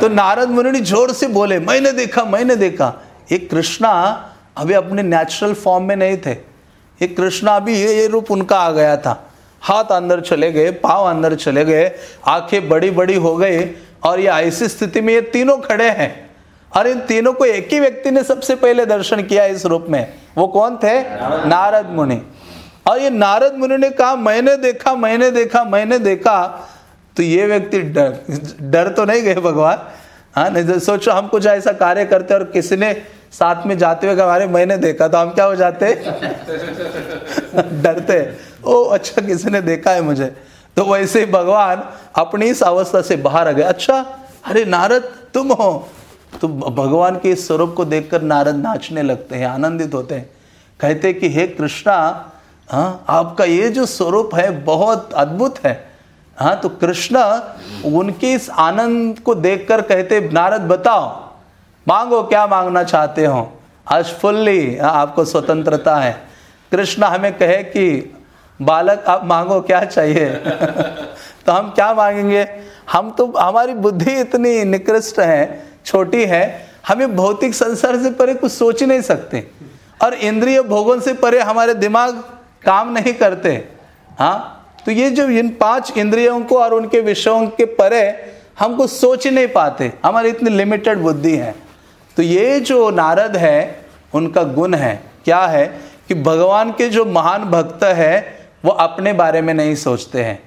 तो नारद मुनि ज़ोर से बोले मैंने देखा मैंने देखा। ये कृष्णा अभी अपने नेचुरल फॉर्म में नहीं थे। ये कृष्णा अभी ये ये रूप उनका आ गया था। हाथ अंदर चले गए पाव अंदर चले गए आँखें बड़ी बड़ी हो गई और ये ऐसी स्थिति में ये तीनों खड़े हैं। और इन तीनों को एक ही व्यक्ति ने सबसे पहले दर्शन किया इस रूप में। वो कौन थे? नारद मुनि। और ये नारद मुनि ने कहा, मैंने देखा मैंने देखा मैंने देखा। तो ये व्यक्ति डर डर तो नहीं गए भगवान। हाँ नहीं तो सोचो, हम कुछ ऐसा कार्य करते और किसी ने साथ में जाते हुए हमारे मैंने देखा। तो हम क्या हो जाते? डरते। ओ अच्छा किसी ने देखा है मुझे? तो वैसे ही भगवान अपनी इस अवस्था से बाहर आ गए। अच्छा अरे, नारद, तुम हो। तो भगवान के इस स्वरूप को देखकर नारद नाचने लगते हैं आनंदित होते हैं। कहते कि हे कृष्णा हाँ आपका ये जो स्वरूप है बहुत अद्भुत है। हाँ तो कृष्ण उनके इस आनंद को देखकर कहते नारद बताओ मांगो क्या मांगना चाहते हो? आज फुल्ली हाँ, आपको स्वतंत्रता है। कृष्ण हमें कहे कि बालक आप मांगो क्या चाहिए? तो हम क्या मांगेंगे? हम तो हमारी बुद्धि इतनी निकृष्ट है छोटी है, हमें भौतिक संसार से परे कुछ सोच ही नहीं सकते। और इंद्रिय भोगों से परे हमारे दिमाग काम नहीं करते। हाँ तो ये जो इन पाँच इंद्रियों को और उनके विषयों के परे हम कुछ सोच ही नहीं पाते। हमारी इतनी लिमिटेड बुद्धि है। तो ये जो नारद है, उनका गुण है। क्या है कि भगवान के जो महान भक्त है, वो अपने बारे में नहीं सोचते हैं।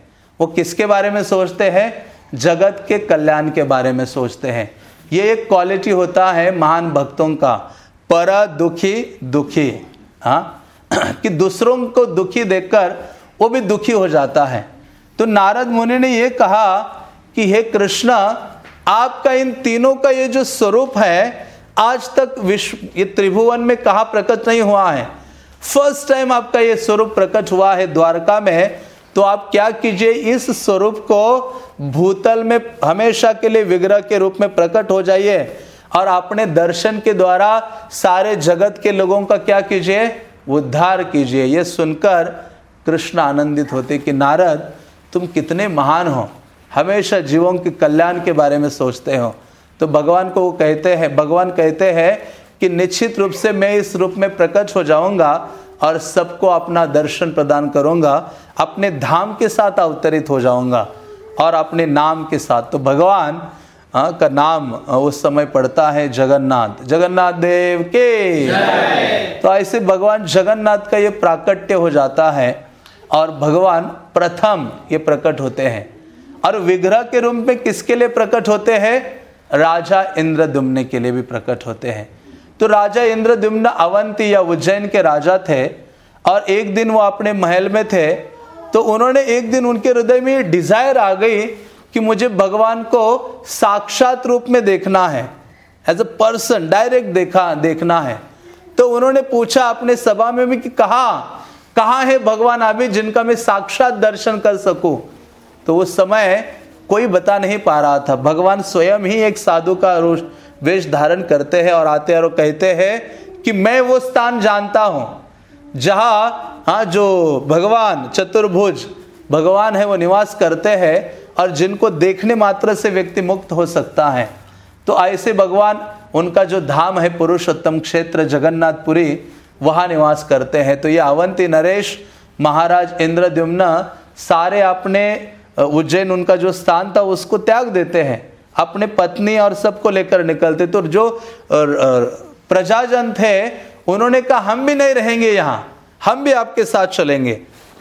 वो किसके बारे में सोचते हैं? जगत के कल्याण के बारे में सोचते हैं। ये एक क्वालिटी होता है महान भक्तों का। पर दुखी दुखी। हाँ? कि दूसरों को दुखी देखकर वो भी दुखी हो जाता है। तो नारद मुनि ने ये कहा कि, हे कृष्ण, आपका इन तीनों का ये जो स्वरूप है, आज तक विश्व, ये त्रिभुवन में कहा प्रकट नहीं हुआ है? फ़र्स्ट टाइम आपका ये स्वरूप प्रकट हुआ है द्वारका में तो आप क्या कीजिए, इस स्वरूप को भूतल में हमेशा के लिए विग्रह के रूप में प्रकट हो जाइए और अपने दर्शन के द्वारा सारे जगत के लोगों का क्या कीजिए, उद्धार कीजिए। ये सुनकर कृष्ण आनंदित होते कि नारद, तुम कितने महान हो, हमेशा जीवों के कल्याण के बारे में सोचते हो। तो भगवान को वो कहते हैं, भगवान कहते हैं कि निश्चित रूप से मैं इस रूप में प्रकट हो जाऊँगा और सबको अपना दर्शन प्रदान करूँगा अपने धाम के साथ अवतरित हो जाऊँगा और अपने नाम के साथ। तो भगवान आ, का नाम उस समय पड़ता है जगन्नाथ। जगन्नाथ देव के। तो ऐसे भगवान जगन्नाथ का ये प्राकट्य हो जाता है और भगवान प्रथम ये प्रकट होते हैं। और विग्रह के रूप में किसके लिए प्रकट होते हैं? राजा इंद्रदुम्न के लिए भी प्रकट होते हैं। तो राजा इंद्रदुम्न अवंती या उज्जैन के राजा थे और एक दिन वो अपने महल में थे। तो उन्होंने एक दिन उनके हृदय में डिज़ायर आ गई कि मुझे भगवान को साक्षात रूप में देखना है। एज अ पर्सन डायरेक्ट देखा, देखना है। तो उन्होंने पूछा अपने सभा में भी कि कहा कहा है भगवान अभी जिनका मैं साक्षात दर्शन कर सकूँ? तो उस समय कोई बता नहीं पा रहा था। भगवान स्वयं ही एक साधु का वेश धारण करते हैं और आते हैं और कहते हैं कि मैं वो स्थान जानता हूँ, जहाँ हाँ जो भगवान चतुर्भुज, भगवान है, वो निवास करते हैं और जिनको देखने मात्र से व्यक्ति मुक्त हो सकता है। तो ऐसे भगवान, उनका जो धाम है पुरुषोत्तम क्षेत्र जगन्नाथपुरी, वहाँ निवास करते हैं। तो ये अवंती नरेश, महाराज इंद्रद्युम्न, सारे अपने उज्जैन उनका जो स्थान था, उसको त्याग देते हैं। अपने पत्नी और सबको लेकर निकलते। तो जो प्रजाजन थे, उन्होंने कहा, हम भी नहीं रहेंगे यहाँ, हम भी आपके साथ चलेंगे।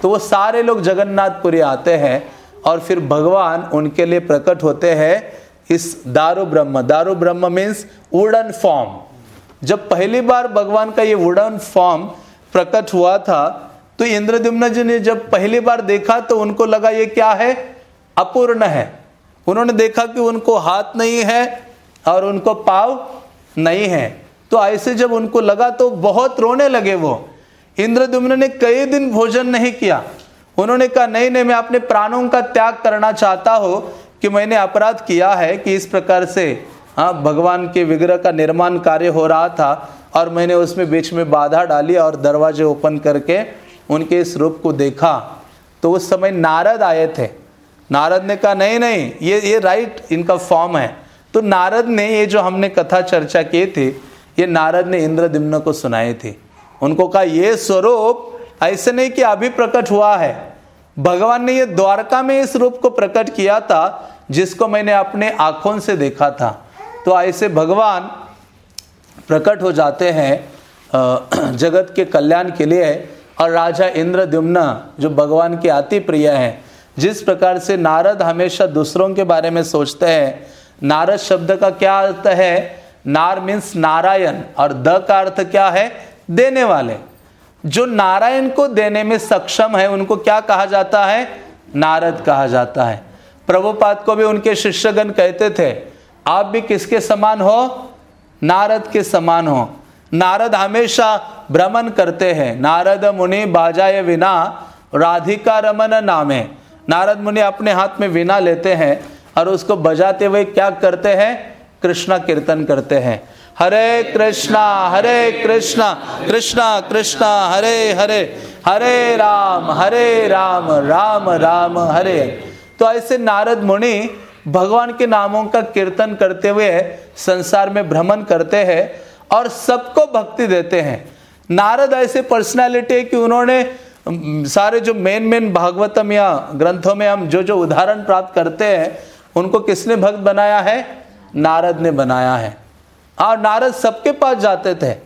तो वो सारे लोग जगन्नाथपुरी आते हैं और फिर भगवान उनके लिए प्रकट होते हैं इस दारू ब्रह्म। दारू ब्रह्म मीन्स वुडन फॉर्म जब पहली बार भगवान का ये वुडन फॉर्म प्रकट हुआ था तो इंद्रद्युम्न जी ने जब पहली बार देखा तो उनको लगा, ये क्या है? अपूर्ण है। उन्होंने देखा कि उनको हाथ नहीं है और उनको पाव नहीं है। तो ऐसे जब उनको लगा तो बहुत रोने लगे वो। इंद्रद्युम्न ने कई दिन भोजन नहीं किया। उन्होंने कहा, नहीं नहीं, मैं अपने प्राणों का त्याग करना चाहता हूँ कि मैंने अपराध किया है कि इस प्रकार से हाँ भगवान के विग्रह का निर्माण कार्य हो रहा था और मैंने उसमें बीच में बाधा डाली और दरवाजे ओपन करके उनके इस रूप को देखा। तो उस समय नारद आए थे। नारद ने कहा, नहीं नहीं, ये ये राइट इनका फॉर्म है. तो नारद ने ये जो हमने कथा चर्चा की थी, ये नारद ने इंद्रदिम्न को सुनाई थी। उनको कहा, ये स्वरूप ऐसे नहीं कि अभी प्रकट हुआ है। भगवान ने ये द्वारका में इस रूप को प्रकट किया था, जिसको मैंने अपने आँखों से देखा था। तो ऐसे भगवान प्रकट हो जाते हैं जगत के कल्याण के लिए और राजा इंद्रद्युम्न, जो भगवान के अति प्रिय हैं जिस प्रकार से नारद हमेशा दूसरों के बारे में सोचते हैं, नारद शब्द का क्या अर्थ है? नार मीन्स नारायण, और द का अर्थ क्या है? देने वाले। जो नारायण को देने में सक्षम है, उनको क्या कहा जाता है? नारद कहा जाता है। प्रभुपाद को भी उनके शिष्यगण कहते थे, आप भी किसके समान हो? नारद के समान हो। नारद हमेशा भ्रमण करते हैं, नारद मुनि बाजाए विना राधिका रमन नामे। नारद मुनि अपने हाथ में वीणा लेते हैं और उसको बजाते हुए क्या करते हैं? कृष्णा कीर्तन करते हैं। हरे कृष्णा हरे कृष्णा कृष्णा कृष्णा, हरे हरे हरे राम हरे राम राम राम, हरे। तो ऐसे नारद मुनि भगवान के नामों का कीर्तन करते हुए संसार में भ्रमण करते हैं और सबको भक्ति देते हैं। नारद ऐसे पर्सनालिटी है कि उन्होंने सारे जो मेन मेन भागवतम या ग्रंथों में हम जो जो उदाहरण प्राप्त करते हैं, उनको किसने भक्त बनाया है? नारद ने बनाया है। और नारद सबके पास जाते थे।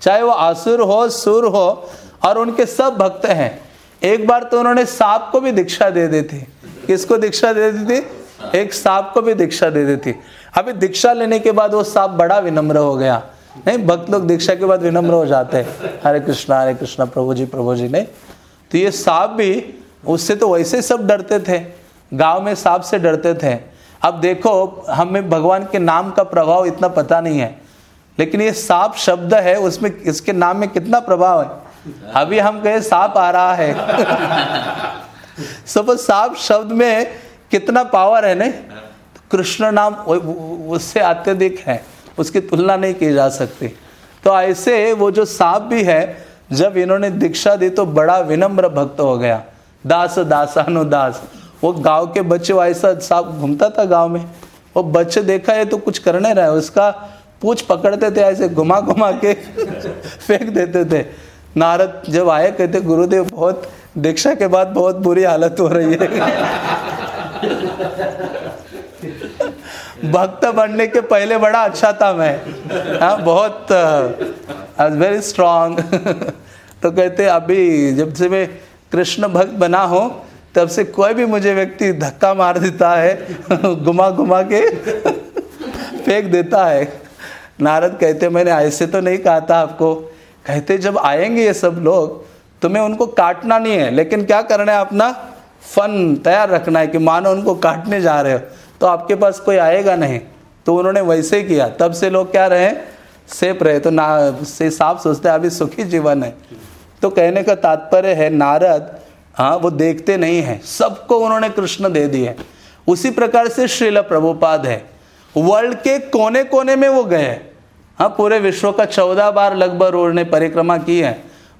चाहे वो आसुर हो, सुर हो, और उनके सब भक्त हैं। एक बार तो उन्होंने सांप को भी दीक्षा दे दी थी। किसको दीक्षा दे दी थी? एक सांप को भी दीक्षा दे दी थी। अभी दीक्षा लेने के बाद वो सांप बड़ा विनम्र हो गया। नहीं, भक्त लोग दीक्षा के बाद विनम्र हो जाते हैं। हरे कृष्णा हरे कृष्णा, प्रभु जी प्रभु जी, नहीं। तो ये सांप भी उससे तो वैसे सब डरते थे, गाँव में सांप से डरते थे। अब देखो, हमें भगवान के नाम का प्रभाव इतना पता नहीं है, लेकिन ये सांप शब्द है, उसमें, इसके नाम में कितना प्रभाव है? अभी हम कहे सांप आ रहा है। सब सांप शब्द में कितना पावर है नहीं? कृष्ण नाम उससे अत्यधिक है, उसकी तुलना नहीं की जा सकती। तो ऐसे वो जो सांप भी है जब इन्होंने दीक्षा दी तो बड़ा विनम्र भक्त हो गया। दास, दासानुदास। वो गाँव के बच्चे ऐसा सांप घूमता था गाँव में। वो बच्चे देखा है तो कुछ करने रहे उसका पूछ पकड़ते थे, ऐसे घुमा घुमा के फेंक देते थे। नारद जब आए, कहते, गुरुदेव, बहुत दीक्षा के बाद बहुत बुरी हालत हो रही है। भक्त बनने के पहले बड़ा अच्छा था मैं। हाँ बहुत वेरी स्ट्रांग तो कहते, अभी जब से मैं कृष्ण भक्त बना हूँ, तब से कोई भी मुझे व्यक्ति धक्का मार देता है, घुमा घुमा के फेंक देता है। नारद कहते, मैंने ऐसे तो नहीं कहा था आपको। कहते, जब आएँगे ये सब लोग, तुम्हें उनको काटना नहीं है, लेकिन क्या करना है अपना फन तैयार रखना है कि मानो उनको काटने जा रहे हो तो आपके पास कोई आएगा नहीं। तो उन्होंने वैसे ही किया। तब से लोग क्या रहे, सेफ़ रहे। तो ना, से साफ़ सोचते अभी सुखी जीवन है। तो कहने का तात्पर्य है, नारद हाँ वो देखते नहीं है। सबको उन्होंने कृष्ण दे दिए। उसी प्रकार से श्रील प्रभुपाद है। वर्ल्ड के कोने कोने में वो गए। हाँ पूरे विश्व का चौदह बार लगभग उन्होंने परिक्रमा की है,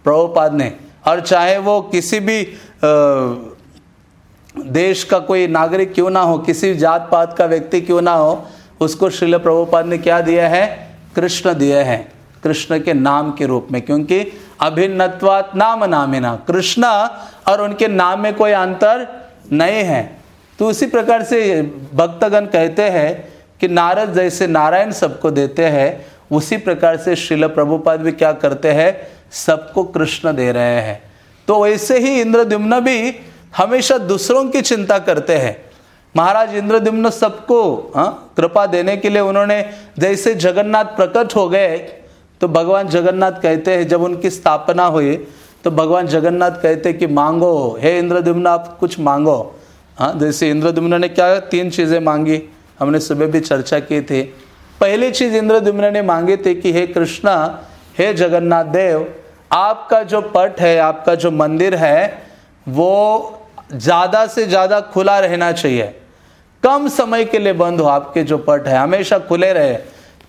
प्रभुपाद ने। और चाहे वो किसी भी देश का कोई नागरिक क्यों ना हो, किसी जात पात का व्यक्ति क्यों ना हो, उसको श्रील प्रभुपाद ने क्या दिया है? कृष्ण दिया है। कृष्ण के नाम के रूप में, क्योंकि अभिन्नत्वात नाम नामिना। कृष्ण और उनके नाम में कोई अंतर नहीं है। तो उसी प्रकार से भक्तगण कहते हैं कि नारद जैसे नारायण सबको देते हैं उसी प्रकार से श्रील प्रभुपाद भी क्या करते हैं सबको कृष्ण दे रहे हैं। तो वैसे ही इंद्रद्युम्न भी हमेशा दूसरों की चिंता करते हैं। महाराज इंद्रद्युम्न सबको हाँ, कृपा देने के लिए उन्होंने जैसे जगन्नाथ प्रकट हो गए तो भगवान जगन्नाथ कहते हैं, जब उनकी स्थापना हुई तो भगवान जगन्नाथ कहते कि मांगो, हे इंद्रद्युम्न, आप कुछ मांगो। हाँ जैसे इंद्रद्युम्न ने क्या तीन चीज़ें मांगी? हमने सुबह भी चर्चा की थी। पहली चीज़ इंद्रद्युम्न ने मांगी थी कि, हे कृष्णा, हे जगन्नाथ देव, आपका जो पट है, आपका जो मंदिर है, वो ज़्यादा से ज़्यादा खुला रहना चाहिए। कम समय के लिए बंद हो, आपके जो पट है, हमेशा खुले रहे,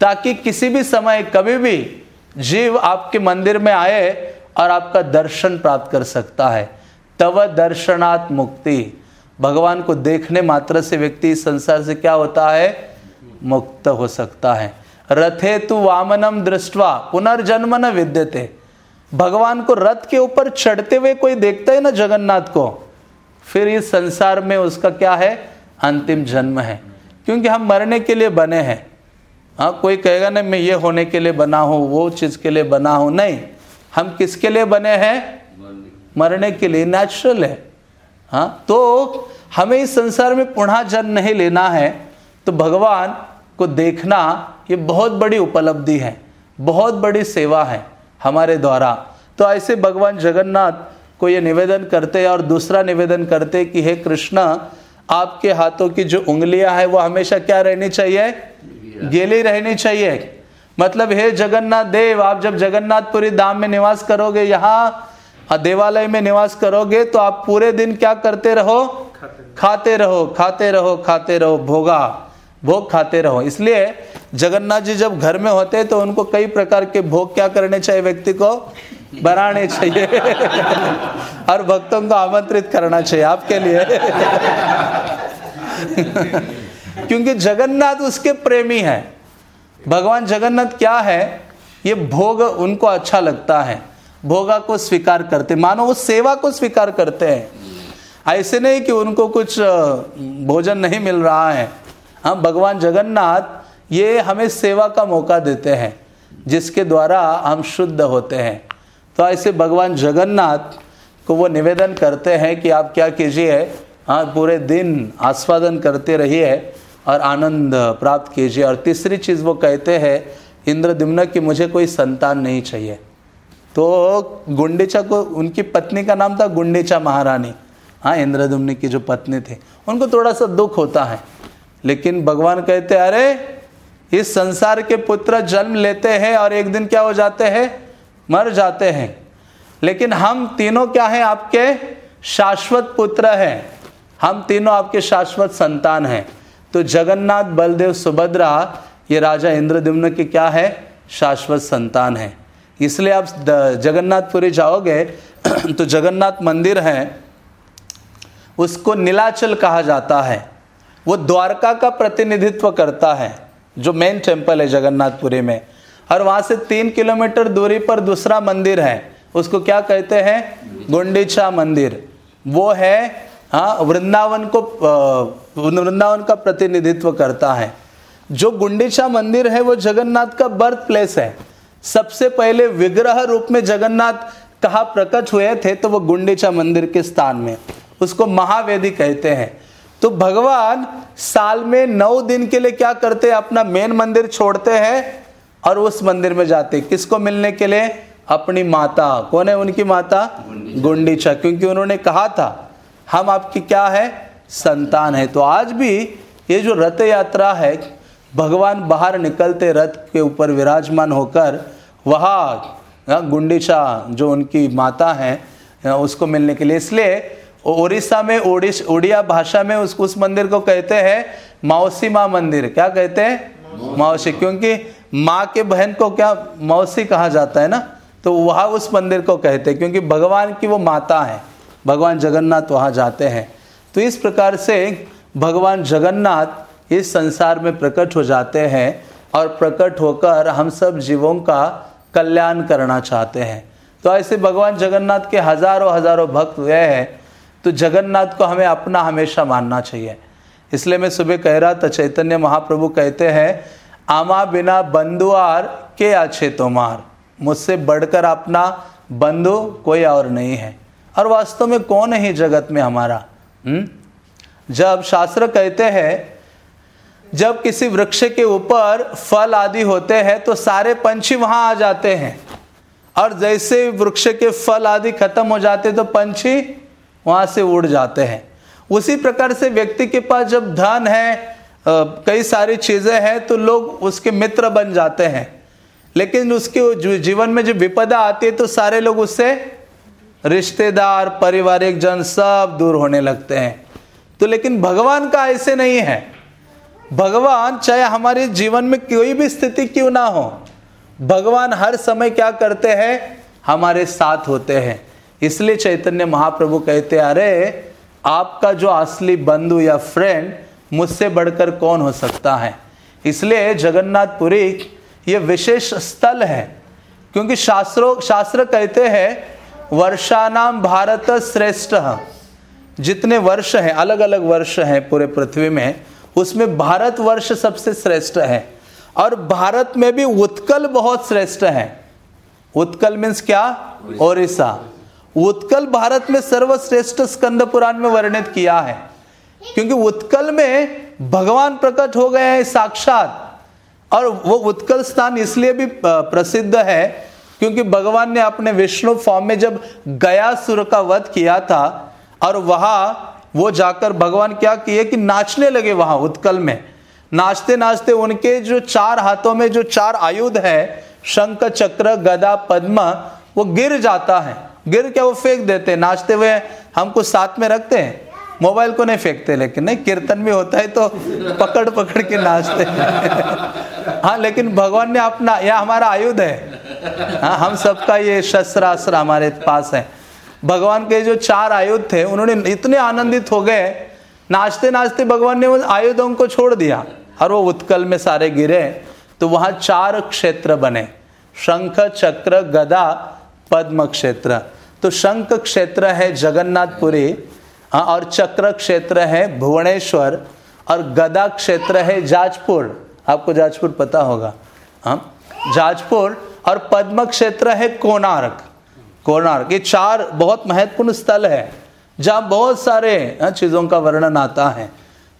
ताकि किसी भी समय, कभी भी जीव आपके मंदिर में आए और आपका दर्शन प्राप्त कर सकता है। तव दर्शनात् मुक्ति। भगवान को देखने मात्र से व्यक्ति संसार से क्या होता है? मुक्त हो सकता है। रथे तु वामनम दृष्टवा पुनर्जन्म न विद्यते। भगवान को रथ के ऊपर चढ़ते हुए कोई देखता है ना जगन्नाथ को? फिर इस संसार में उसका क्या है? अंतिम जन्म है। क्योंकि हम मरने के लिए बने हैं। हाँ कोई कहेगा ना मैं ये होने के लिए बना हूँ, वो चीज़ के लिए बना हूँ। नहीं, हम किसके लिए बने हैं? मरने के लिए नेचुरल है। हाँ तो हमें इस संसार में पुनः जन्म नहीं लेना है तो भगवान को देखना ये बहुत बड़ी उपलब्धि है, बहुत बड़ी सेवा है हमारे द्वारा। तो ऐसे भगवान जगन्नाथ को ये निवेदन करते और दूसरा निवेदन करते कि हे कृष्ण, आपके हाथों की जो उंगलियाँ हैं, वो हमेशा क्या रहनी चाहिए? गेली रहनी चाहिए। मतलब हे जगन्नाथ देव आप जब जगन्नाथपुरी धाम में निवास करोगे यहाँ देवालय में निवास करोगे तो आप पूरे दिन क्या करते रहो। खाते रहो खाते रहो खाते रहो भोगा। भोग खाते रहो। इसलिए जगन्नाथ जी जब घर में होते तो उनको कई प्रकार के भोग क्या करने चाहिए व्यक्ति को? बनाने चाहिए। और भक्तों को आमंत्रित करना चाहिए आपके लिए। क्योंकि जगन्नाथ उसके प्रेमी है। भगवान जगन्नाथ क्या है? ये भोग उनको अच्छा लगता है। भोगा को स्वीकार करते मानो वो सेवा को स्वीकार करते हैं। ऐसे नहीं कि उनको कुछ भोजन नहीं मिल रहा है। हम भगवान जगन्नाथ ये हमें सेवा का मौका देते हैं, जिसके द्वारा हम शुद्ध होते हैं। तो ऐसे भगवान जगन्नाथ को वो निवेदन करते हैं कि आप क्या कीजिए? हाँ पूरे दिन आस्वादन करते रहिए। और आनंद प्राप्त कीजिए। और तीसरी चीज़ वो कहते हैं इंद्रदिम्न की मुझे कोई संतान नहीं चाहिए। तो गुंडीचा को, उनकी पत्नी का नाम था गुंडीचा महारानी। हाँ इंद्रदुम्न की जो पत्नी थी, उनको थोड़ा सा दुख होता है। लेकिन भगवान कहते, अरे, इस संसार के पुत्र जन्म लेते हैं और एक दिन क्या हो जाते हैं? मर जाते हैं। लेकिन हम तीनों क्या हैं? आपके शाश्वत पुत्र हैं। हम तीनों आपके शाश्वत संतान हैं। तो जगन्नाथ बलदेव सुभद्रा, ये राजा इंद्रद्युम्न के क्या है? शाश्वत संतान है। इसलिए आप जगन्नाथपुरी जाओगे तो जगन्नाथ मंदिर है, उसको नीलाचल कहा जाता है। वो द्वारका का प्रतिनिधित्व करता है, जो मेन टेंपल है जगन्नाथपुरी में। और वहाँ से तीन किलोमीटर दूरी पर दूसरा मंदिर है, उसको क्या कहते हैं? गुंडीचा मंदिर। वो है हाँ वृंदावन को वृंदावन का प्रतिनिधित्व करता है। जो गुंडीचा मंदिर है वो जगन्नाथ का बर्थ प्लेस है। सबसे पहले विग्रह रूप में जगन्नाथ कहा प्रकट हुए थे तो वो गुंडीचा मंदिर के स्थान में। उसको महावेदी कहते हैं। तो भगवान साल में नौ दिन के लिए क्या करते हैं? अपना मेन मंदिर छोड़ते हैं और उस मंदिर में जाते किसको मिलने के लिए? अपनी माता। कौन है उनकी माता? गुंडीचा। क्योंकि उन्होंने कहा था हम आपकी क्या है? संतान है। तो आज भी ये जो रथ यात्रा है भगवान बाहर निकलते रथ के ऊपर विराजमान होकर वहाँ गुंडीचा जो उनकी माता हैं उसको मिलने के लिए। इसलिए उड़ीसा में ओडिश उड़िया भाषा में उस उस मंदिर को कहते हैं मौसी माँ मंदिर। क्या कहते हैं? मौसी क्योंकि माँ के बहन को क्या मौसी कहा जाता है ना? तो वह उस मंदिर को कहते हैं क्योंकि भगवान की वो माता है। भगवान जगन्नाथ वहाँ जाते हैं। तो इस प्रकार से भगवान जगन्नाथ इस संसार में प्रकट हो जाते हैं और प्रकट होकर हम सब जीवों का कल्याण करना चाहते हैं। तो ऐसे भगवान जगन्नाथ के हज़ारों हज़ारों भक्त हुए हैं तो जगन्नाथ को हमें अपना हमेशा मानना चाहिए। इसलिए मैं सुबह कह रहा था, चैतन्य महाप्रभु कहते हैं, आमा बिना बंधुआर के अच्छे तोमार मुझसे बढ़कर अपना बंधु कोई और नहीं है। और वास्तव में कौन है जगत में हमारा हुँ? हम्म? जब शास्त्र कहते हैं, जब किसी वृक्ष के ऊपर फल आदि होते हैं तो सारे पंछी वहाँ आ जाते हैं और जैसे वृक्ष के फल आदि खत्म हो जाते तो पंछी वहाँ से उड़ जाते हैं उसी प्रकार से व्यक्ति के पास जब धन है कई सारी चीज़ें हैं तो लोग उसके मित्र बन जाते हैं लेकिन उसके जीवन में जब विपदा आती है तो सारे लोग उससे रिश्तेदार पारिवारिक जन सब दूर होने लगते हैं। तो लेकिन भगवान का ऐसे नहीं है। भगवान, चाहे हमारे जीवन में कोई भी स्थिति क्यों ना हो, भगवान हर समय क्या करते हैं? हमारे साथ होते हैं। इसलिए चैतन्य महाप्रभु कहते अरे, आपका जो असली बंधु या फ्रेंड मुझसे बढ़कर कौन हो सकता है? इसलिए जगन्नाथपुरी ये विशेष स्थल है। क्योंकि शास्त्रों, शास्त्र कहते हैं वर्षा नाम भारत श्रेष्ठ। जितने वर्ष हैं अलग अलग वर्ष हैं पूरे पृथ्वी में, उसमें भारत वर्ष सबसे श्रेष्ठ है। और भारत में भी उत्कल बहुत श्रेष्ठ है। उत्कल मीन्स क्या? ओरिसा। उत्कल भारत में सर्वश्रेष्ठ स्कंद पुराण में वर्णित किया है। क्योंकि उत्कल में भगवान प्रकट हो गए हैं साक्षात। और वो उत्कल स्थान इसलिए भी प्रसिद्ध है क्योंकि भगवान ने अपने विष्णु फॉर्म में जब गया सुर का वध किया था, और वहाँ वो जाकर भगवान क्या किए कि नाचने लगे वहाँ उत्कल में। नाचते नाचते उनके जो चार हाथों में जो चार आयुध है, शंख, चक्र, गदा, पद्म, वो गिर जाता है। गिर के वो फेंक देते नाचते हुए हमको साथ में रखते हैं। मोबाइल को नहीं फेंकते, लेकिन नहीं, कीर्तन भी होता है तो पकड़ पकड़ के नाचते हाँ। लेकिन भगवान ने अपना, यह हमारा आयुध है। हाँ हम सबका ये शस्त्र अस्त्र हमारे पास है। भगवान के जो चार आयुध थे, उन्होंने इतने आनंदित हो गए नाचते नाचते भगवान ने उन आयुधों को छोड़ दिया, और वो उत्कल में सारे गिरे तो वहाँ चार क्षेत्र बने, शंख, चक्र, गदा, पद्म क्षेत्र। तो शंख क्षेत्र है जगन्नाथपुरी हाँ और चक्र क्षेत्र है भुवनेश्वर और गदा क्षेत्र है जाजपुर। आपको जाजपुर पता होगा। हाँ जाजपुर और पद्म क्षेत्र है कोणार्क। कोणार्क ये चार बहुत महत्वपूर्ण स्थल है जहाँ बहुत सारे हाँ, चीज़ों का वर्णन आता है।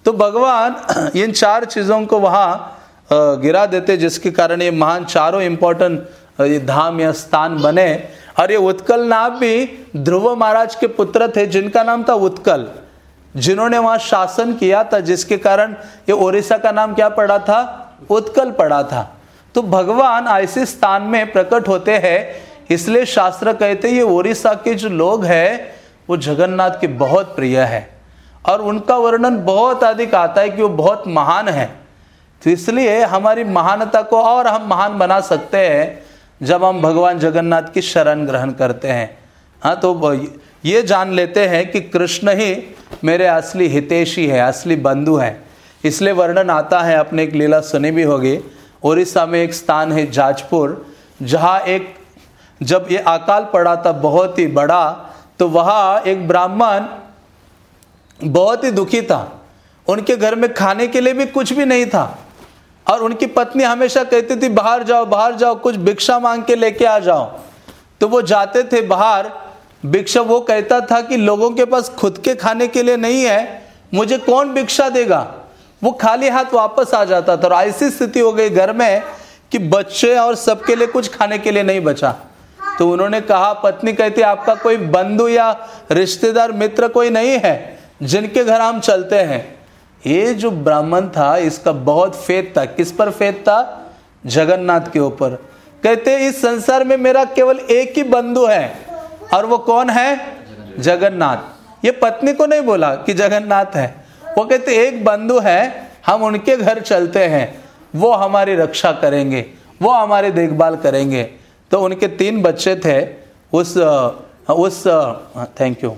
तो भगवान इन चार चीज़ों को वहाँ गिरा देते जिसके कारण ये महान चारों इंपॉर्टेंट ये धाम या स्थान बने। और ये उत्कल नाम भी ध्रुव महाराज के पुत्र थे, जिनका नाम था उत्कल, जिन्होंने वहाँ शासन किया था, जिसके कारण ये ओडिशा का नाम क्या पड़ा था? उत्कल पड़ा था। तो भगवान ऐसे स्थान में प्रकट होते हैं, इसलिए शास्त्र कहते ये ओडिशा के जो लोग हैं, वो जगन्नाथ के बहुत प्रिय है। और उनका वर्णन बहुत अधिक आता है कि वो बहुत महान है। तो इसलिए हमारी महानता को और हम महान बना सकते हैं। जब हम भगवान जगन्नाथ की शरण ग्रहण करते हैं हाँ तो ये जान लेते हैं कि कृष्ण ही मेरे असली हितेशी है, असली बंधु है। इसलिए वर्णन आता है अपने एक लीला सुनी भी होगी। उड़ीसा में एक स्थान है जाजपुर, जहाँ एक जब ये अकाल पड़ा था बहुत ही बड़ा तो वहाँ एक ब्राह्मण बहुत ही दुखी था। उनके घर में खाने के लिए भी कुछ भी नहीं था। और उनकी पत्नी हमेशा कहती थी, बाहर जाओ बाहर जाओ, कुछ भिक्षा मांग के लेके आ जाओ। तो वो जाते थे बाहर। भिक्षा वो कहता था कि लोगों के पास खुद के खाने के लिए नहीं है, मुझे कौन भिक्षा देगा? वो खाली हाथ वापस आ जाता था और ऐसी स्थिति हो गई घर में कि बच्चे और सबके लिए कुछ खाने के लिए नहीं बचा। तो उन्होंने कहा, पत्नी कहती, आपका कोई बंधु या रिश्तेदार, मित्र कोई नहीं है जिनके घर हम चलते हैं। ये जो ब्राह्मण था, इसका बहुत फेत था। किस पर फेत था? जगन्नाथ के ऊपर। कहते, इस संसार में मेरा केवल एक ही बंधु है, और वो कौन है? जगन्नाथ। ये पत्नी को नहीं बोला कि जगन्नाथ है। वो कहते, एक बंधु है, हम उनके घर चलते हैं। वो हमारी रक्षा करेंगे, वो हमारी देखभाल करेंगे। तो उनके तीन बच्चे थे, उस उस, थैंक यू।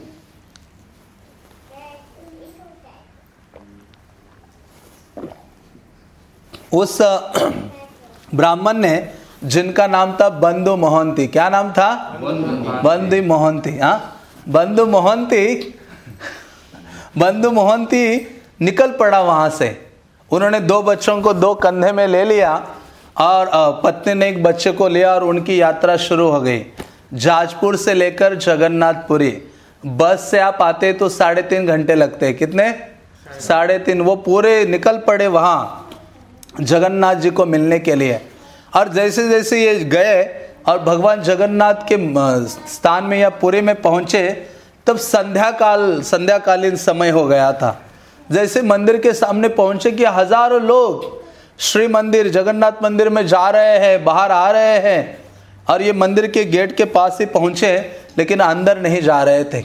उस ब्राह्मण ने, जिनका नाम था बंधु मोहंती, क्या नाम था? बंधु मोहंती हाँ? बंधु मोहंती बंधु मोहंती निकल पड़ा वहाँ से। उन्होंने दो बच्चों को दो कंधे में ले लिया और पत्नी ने एक बच्चे को लिया और उनकी यात्रा शुरू हो गई। जाजपुर से लेकर जगन्नाथपुरी। बस से आप आते तो साढ़े तीन घंटे लगते। कितने? साढ़े तीन। वो पूरे निकल पड़े वहाँ। जगन्नाथ जी को मिलने के लिए। और जैसे जैसे ये गए और भगवान जगन्नाथ के स्थान में या पुरी में पहुँचे, तब संध्या काल संध्याकालीन समय हो गया था। जैसे मंदिर के सामने पहुँचे कि हज़ारों लोग श्री मंदिर जगन्नाथ मंदिर में जा रहे हैं, बाहर आ रहे हैं, और ये मंदिर के गेट के पास ही पहुँचे, लेकिन अंदर नहीं जा रहे थे।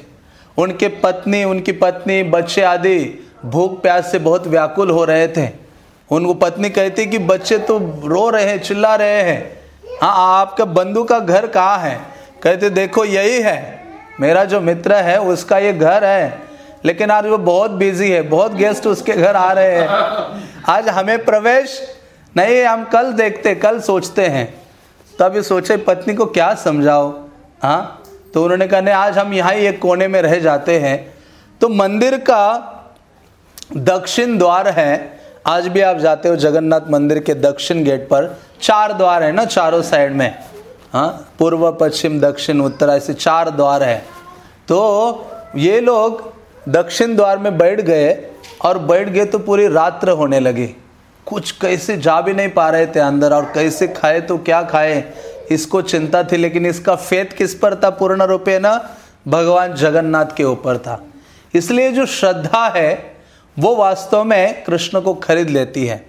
उनके पत्नी, उनकी पत्नी, बच्चे आदि भूख प्यास से बहुत व्याकुल हो रहे थे। उनको पत्नी कहती कि, बच्चे तो रो रहे हैं, चिल्ला रहे हैं। हाँ आपका बंधु का घर कहाँ है? कहते, देखो, यही है। मेरा जो मित्र है, उसका ये घर है। लेकिन आज वो बहुत बिज़ी है, बहुत गेस्ट उसके घर आ रहे हैं। आज हमें प्रवेश नहीं, हम कल देखते, कल सोचते हैं। तो अभी सोचे, पत्नी को क्या समझाओ हाँ? तो उन्होंने कहा, नहीं, आज हम यहाँ ही एक कोने में रह जाते हैं। तो मंदिर का दक्षिण द्वार है आज भी आप जाते हो जगन्नाथ मंदिर के दक्षिण गेट पर। चार द्वार है ना चारों साइड में। हाँ पूर्व, पश्चिम, दक्षिण, उत्तर, ऐसे चार द्वार है। तो ये लोग दक्षिण द्वार में बैठ गए और बैठ गए तो पूरी रात्र होने लगी। कुछ कैसे जा भी नहीं पा रहे थे अंदर और कैसे खाए तो क्या खाए? इसको चिंता थी, लेकिन इसका फेत किस पर था? पूर्ण रूपे ना भगवान जगन्नाथ के ऊपर था। इसलिए जो श्रद्धा है वो वास्तव में कृष्ण को खरीद लेती है।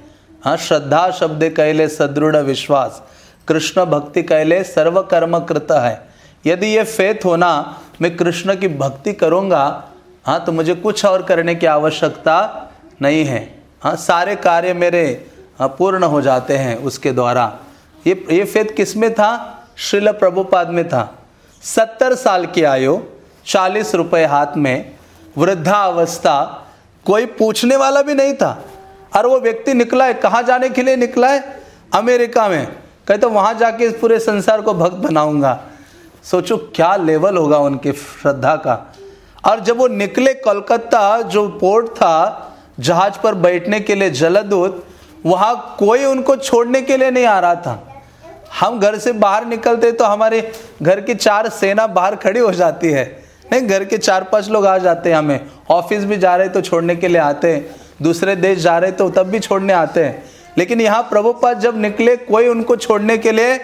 हाँ श्रद्धा शब्द कहले सदृढ़ विश्वास। कृष्ण भक्ति कहले सर्व कर्म कृत है। यदि ये फेत होना मैं कृष्ण की भक्ति करूँगा हाँ तो मुझे कुछ और करने की आवश्यकता नहीं है। हाँ सारे कार्य मेरे हाँ, पूर्ण हो जाते हैं उसके द्वारा। ये ये फेद किसमें था? श्रील प्रभुपाद में था। सत्तर साल की आयु चालीस रुपए हाथ में वृद्धा अवस्था कोई पूछने वाला भी नहीं था। और वो व्यक्ति निकला है, कहाँ जाने के लिए निकला है? अमेरिका में। कहे तो वहाँ जाके इस पूरे संसार को भक्त बनाऊँगा। सोचो, क्या लेवल होगा उनके श्रद्धा का। और जब वो निकले कोलकाता, जो पोर्ट था, जहाज़ पर बैठने के लिए जलदूत, वहाँ कोई उनको छोड़ने के लिए नहीं आ रहा था। हम घर से बाहर निकलते तो हमारे घर की चार सेना बाहर खड़ी हो जाती है। नहीं, घर के चार पाँच लोग आ जाते हैं हमें। ऑफ़िस भी जा रहे तो छोड़ने के लिए आते हैं। दूसरे देश जा रहे तो तब भी छोड़ने आते हैं। लेकिन यहाँ प्रभुपाद जब निकले, कोई उनको छोड़ने के लिए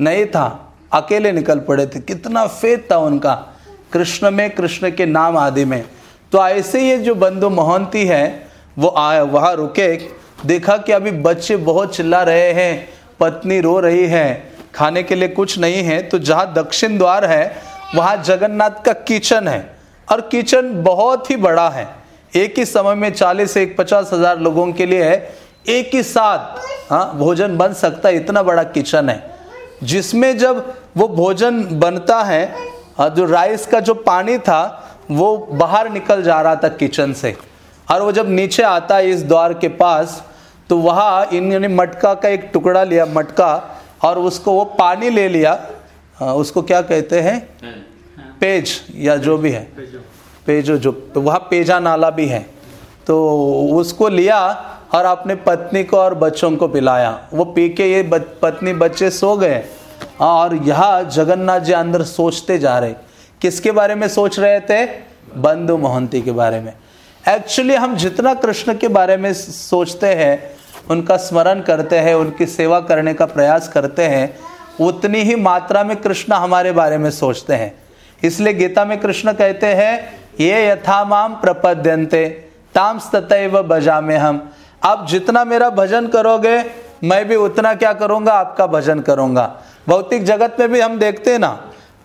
नहीं था। अकेले निकल पड़े थे। कितना फेत था उनका। कृष्ण में, कृष्ण के नाम आदि में। तो ऐसे ये जो बंधु मोहंती है, वो आए वहाँ रुके। देखा कि अभी बच्चे बहुत चिल्ला रहे हैं। पत्नी रो रही है। खाने के लिए कुछ नहीं है। तो जहाँ दक्षिण द्वार है वहाँ जगन्नाथ का किचन है और किचन बहुत ही बड़ा है। एक ही समय में चालीस से एक पचास हज़ार लोगों के लिए है। एक ही साथ हाँ भोजन बन सकता है, इतना बड़ा किचन है। जिसमें जब वो भोजन बनता है जो राइस का जो पानी था, वो बाहर निकल जा रहा था किचन से। और वो जब नीचे आता है इस द्वार के पास तो वहाँ इन्होंने मटका का एक टुकड़ा लिया, मटका, और उसको वो पानी ले लिया। उसको क्या कहते हैं? पेज या जो भी है। पेजो जो तो वहाँ पेजा नाला भी है। तो उसको लिया और अपने पत्नी को और बच्चों को पिलाया। वो पी के ये पत्नी बच्चे सो गए। और यह जगन्नाथ जी अंदर सोचते जा रहे। किसके बारे में सोच रहे थे? बंधु मोहंती के बारे में। एक्चुअली हम जितना कृष्ण के बारे में सोचते हैं, उनका स्मरण करते हैं, उनकी सेवा करने का प्रयास करते हैं उतनी ही मात्रा में कृष्ण हमारे बारे में सोचते हैं। इसलिए गीता में कृष्ण कहते हैं, ये यथा माम प्रपद्यंते ताम्स ततैव बजा में हम। आप जितना मेरा भजन करोगे, मैं भी उतना क्या करूँगा? आपका भजन करूँगा। भौतिक जगत में भी हम देखते ना,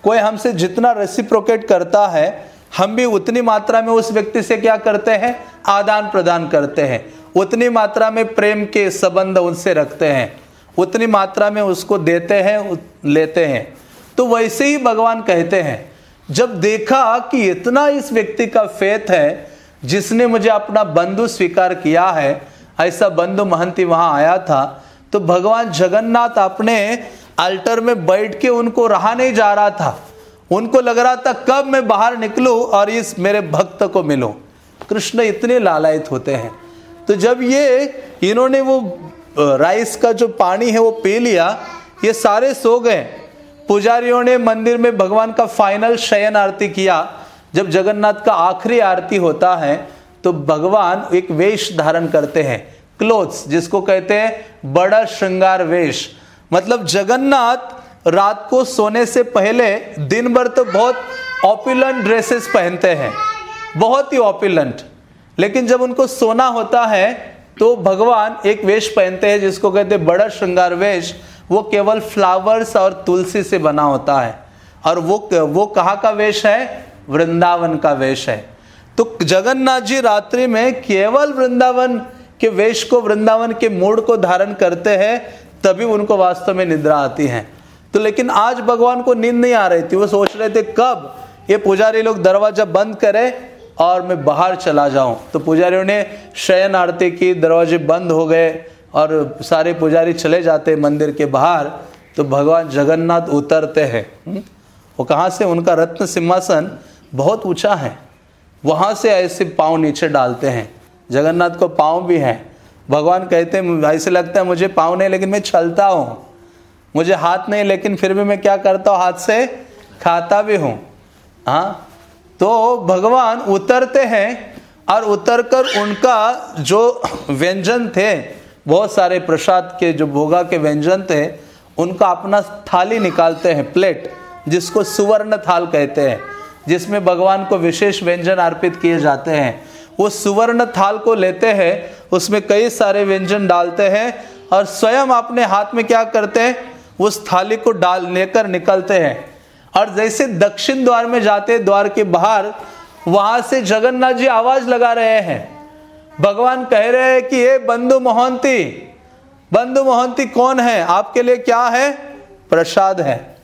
कोई हमसे जितना रेसिप्रोकेट करता है, हम भी उतनी मात्रा में उस व्यक्ति से क्या करते हैं? आदान प्रदान करते हैं। उतनी मात्रा में प्रेम के संबंध उनसे रखते हैं। उतनी मात्रा में उसको देते हैं लेते हैं। तो वैसे ही भगवान कहते हैं, जब देखा कि इतना इस व्यक्ति का फेथ है, जिसने मुझे अपना बंधु स्वीकार किया है, ऐसा बंधु महंती वहाँ आया था तो भगवान जगन्नाथ अपने अल्टर में बैठ के उनको रहा नहीं जा रहा था। उनको लग रहा था, कब मैं बाहर निकलूं और इस मेरे भक्त को मिलूं। कृष्ण इतने लालायित होते हैं। तो जब ये, इन्होंने वो राइस का जो पानी है वो पी लिया, ये सारे सो गए। पुजारियों ने मंदिर में भगवान का फाइनल शयन आरती किया। जब जगन्नाथ का आखिरी आरती होता है तो भगवान एक वेश धारण करते हैं क्लोथ्स जिसको कहते हैं बड़ा श्रृंगार वेश। मतलब जगन्नाथ रात को सोने से पहले दिन भर तो बहुत ऑपिलेंट ड्रेसेस पहनते हैं, बहुत ही ऑपिलेंट लेकिन जब उनको सोना होता है तो भगवान एक वेश पहनते हैं जिसको कहते हैं बड़ा श्रृंगार वेश, वो केवल फ्लावर्स और तुलसी से बना होता है। और वो वो कहाँ का वेश है? वृंदावन का वेश है। तो जगन्नाथ जी रात्रि में केवल वृंदावन के वेश को, वृंदावन के मूड को धारण करते हैं, तभी उनको वास्तव में निद्रा आती है। तो लेकिन आज भगवान को नींद नहीं आ रही थी, वो सोच रहे थे, कब? ये पुजारी लोग दरवाज़ा बंद करें और मैं बाहर चला जाऊँ। तो पुजारियों ने शयन आरती की, दरवाजे बंद हो गए और सारे पुजारी चले जाते मंदिर के बाहर। तो भगवान जगन्नाथ उतरते हैं। हम्म? वो कहाँ से? उनका रत्न सिंहासन बहुत ऊँचा है। वहाँ से ऐसे पाँव नीचे डालते हैं। जगन्नाथ को पाँव भी हैं। भगवान कहते हैं ऐसे लगता है मुझे पाँव नहीं, लेकिन मैं चलता हूँ। मुझे हाथ नहीं, लेकिन फिर भी मैं क्या करता हूँ? हाथ से खाता भी हूँ। हाँ? तो भगवान उतरते हैं और उतरकर उनका जो व्यंजन थे, बहुत सारे प्रसाद के, जो भोगा के व्यंजन थे, उनका अपना थाली निकालते हैं, प्लेट, जिसको सुवर्ण थाल कहते हैं, जिसमें भगवान को विशेष व्यंजन अर्पित किए जाते हैं। वो सुवर्ण थाल को लेते हैं, उसमें कई सारे व्यंजन डालते हैं और स्वयं अपने हाथ में क्या करते हैं, उस थाली को डाल, लेकर निकलते हैं। और जैसे दक्षिण द्वार में जाते द्वार के बाहर, वहाँ से जगन्नाथ जी आवाज़ लगा रहे हैं। भगवान कह रहे हैं कि ये बंधु मोहंती बंधु मोहंती कौन है? आपके लिए क्या है? प्रसाद है।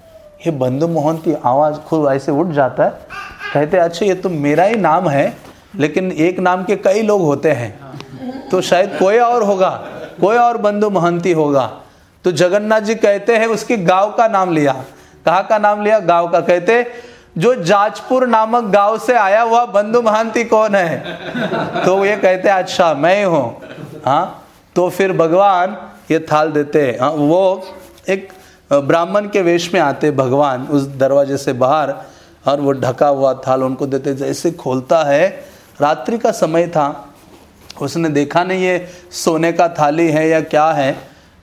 ये बंधु मोहंती, आवाज़ खुद ऐसे उठ जाता है। कहते अच्छा ये तो मेरा ही नाम है, लेकिन एक नाम के कई लोग होते हैं। तो शायद कोई और होगा, कोई और बंधु महंती होगा। तो जगन्नाथ जी कहते हैं, उसके गाँव का नाम लिया। कहा का नाम लिया? गाँव का। कहते, जो जाजपुर नामक गाँव से आया हुआ बंधु महंती कौन है? तो ये कहते अच्छा मैं ही हूँ। हाँ तो फिर भगवान ये थाल देते। हाँ वो एक ब्राह्मण के वेश में आते भगवान उस दरवाजे से बाहर, और वो ढका हुआ थाल उनको देते। जैसे खोलता है, रात्रि का समय था, उसने देखा नहीं ये सोने का थाली है या क्या है,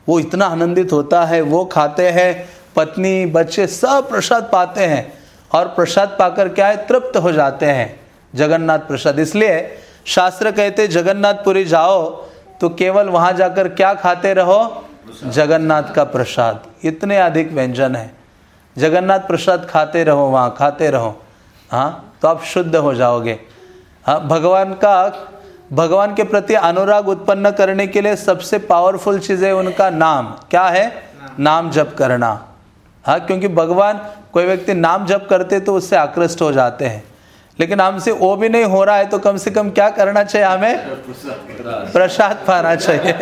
वो इतना आनंदित होता है, वो खाते हैं पत्नी, बच्चे सब प्रसाद पाते हैं और प्रसाद पाकर क्या है? तृप्त हो जाते हैं। जगन्नाथ प्रसाद। इसलिए शास्त्र कहते जगन्नाथपुरी जाओ तो केवल वहाँ जाकर क्या खाते रहो? जगन्नाथ का प्रसाद। इतने अधिक व्यंजन है। जगन्नाथ प्रसाद खाते रहो, वहाँ खाते रहो। हाँ तो आप शुद्ध हो जाओगे। हाँ भगवान का, भगवान के प्रति अनुराग उत्पन्न करने के लिए सबसे पावरफुल चीज़ है उनका नाम। क्या है? नाम जप करना। हाँ क्योंकि भगवान कोई व्यक्ति नाम जप करते तो उससे आकृष्ट हो जाते हैं। लेकिन हमसे वो भी नहीं हो रहा है तो कम से कम क्या करना चाहिए हमें? प्रसाद पाना चाहिए।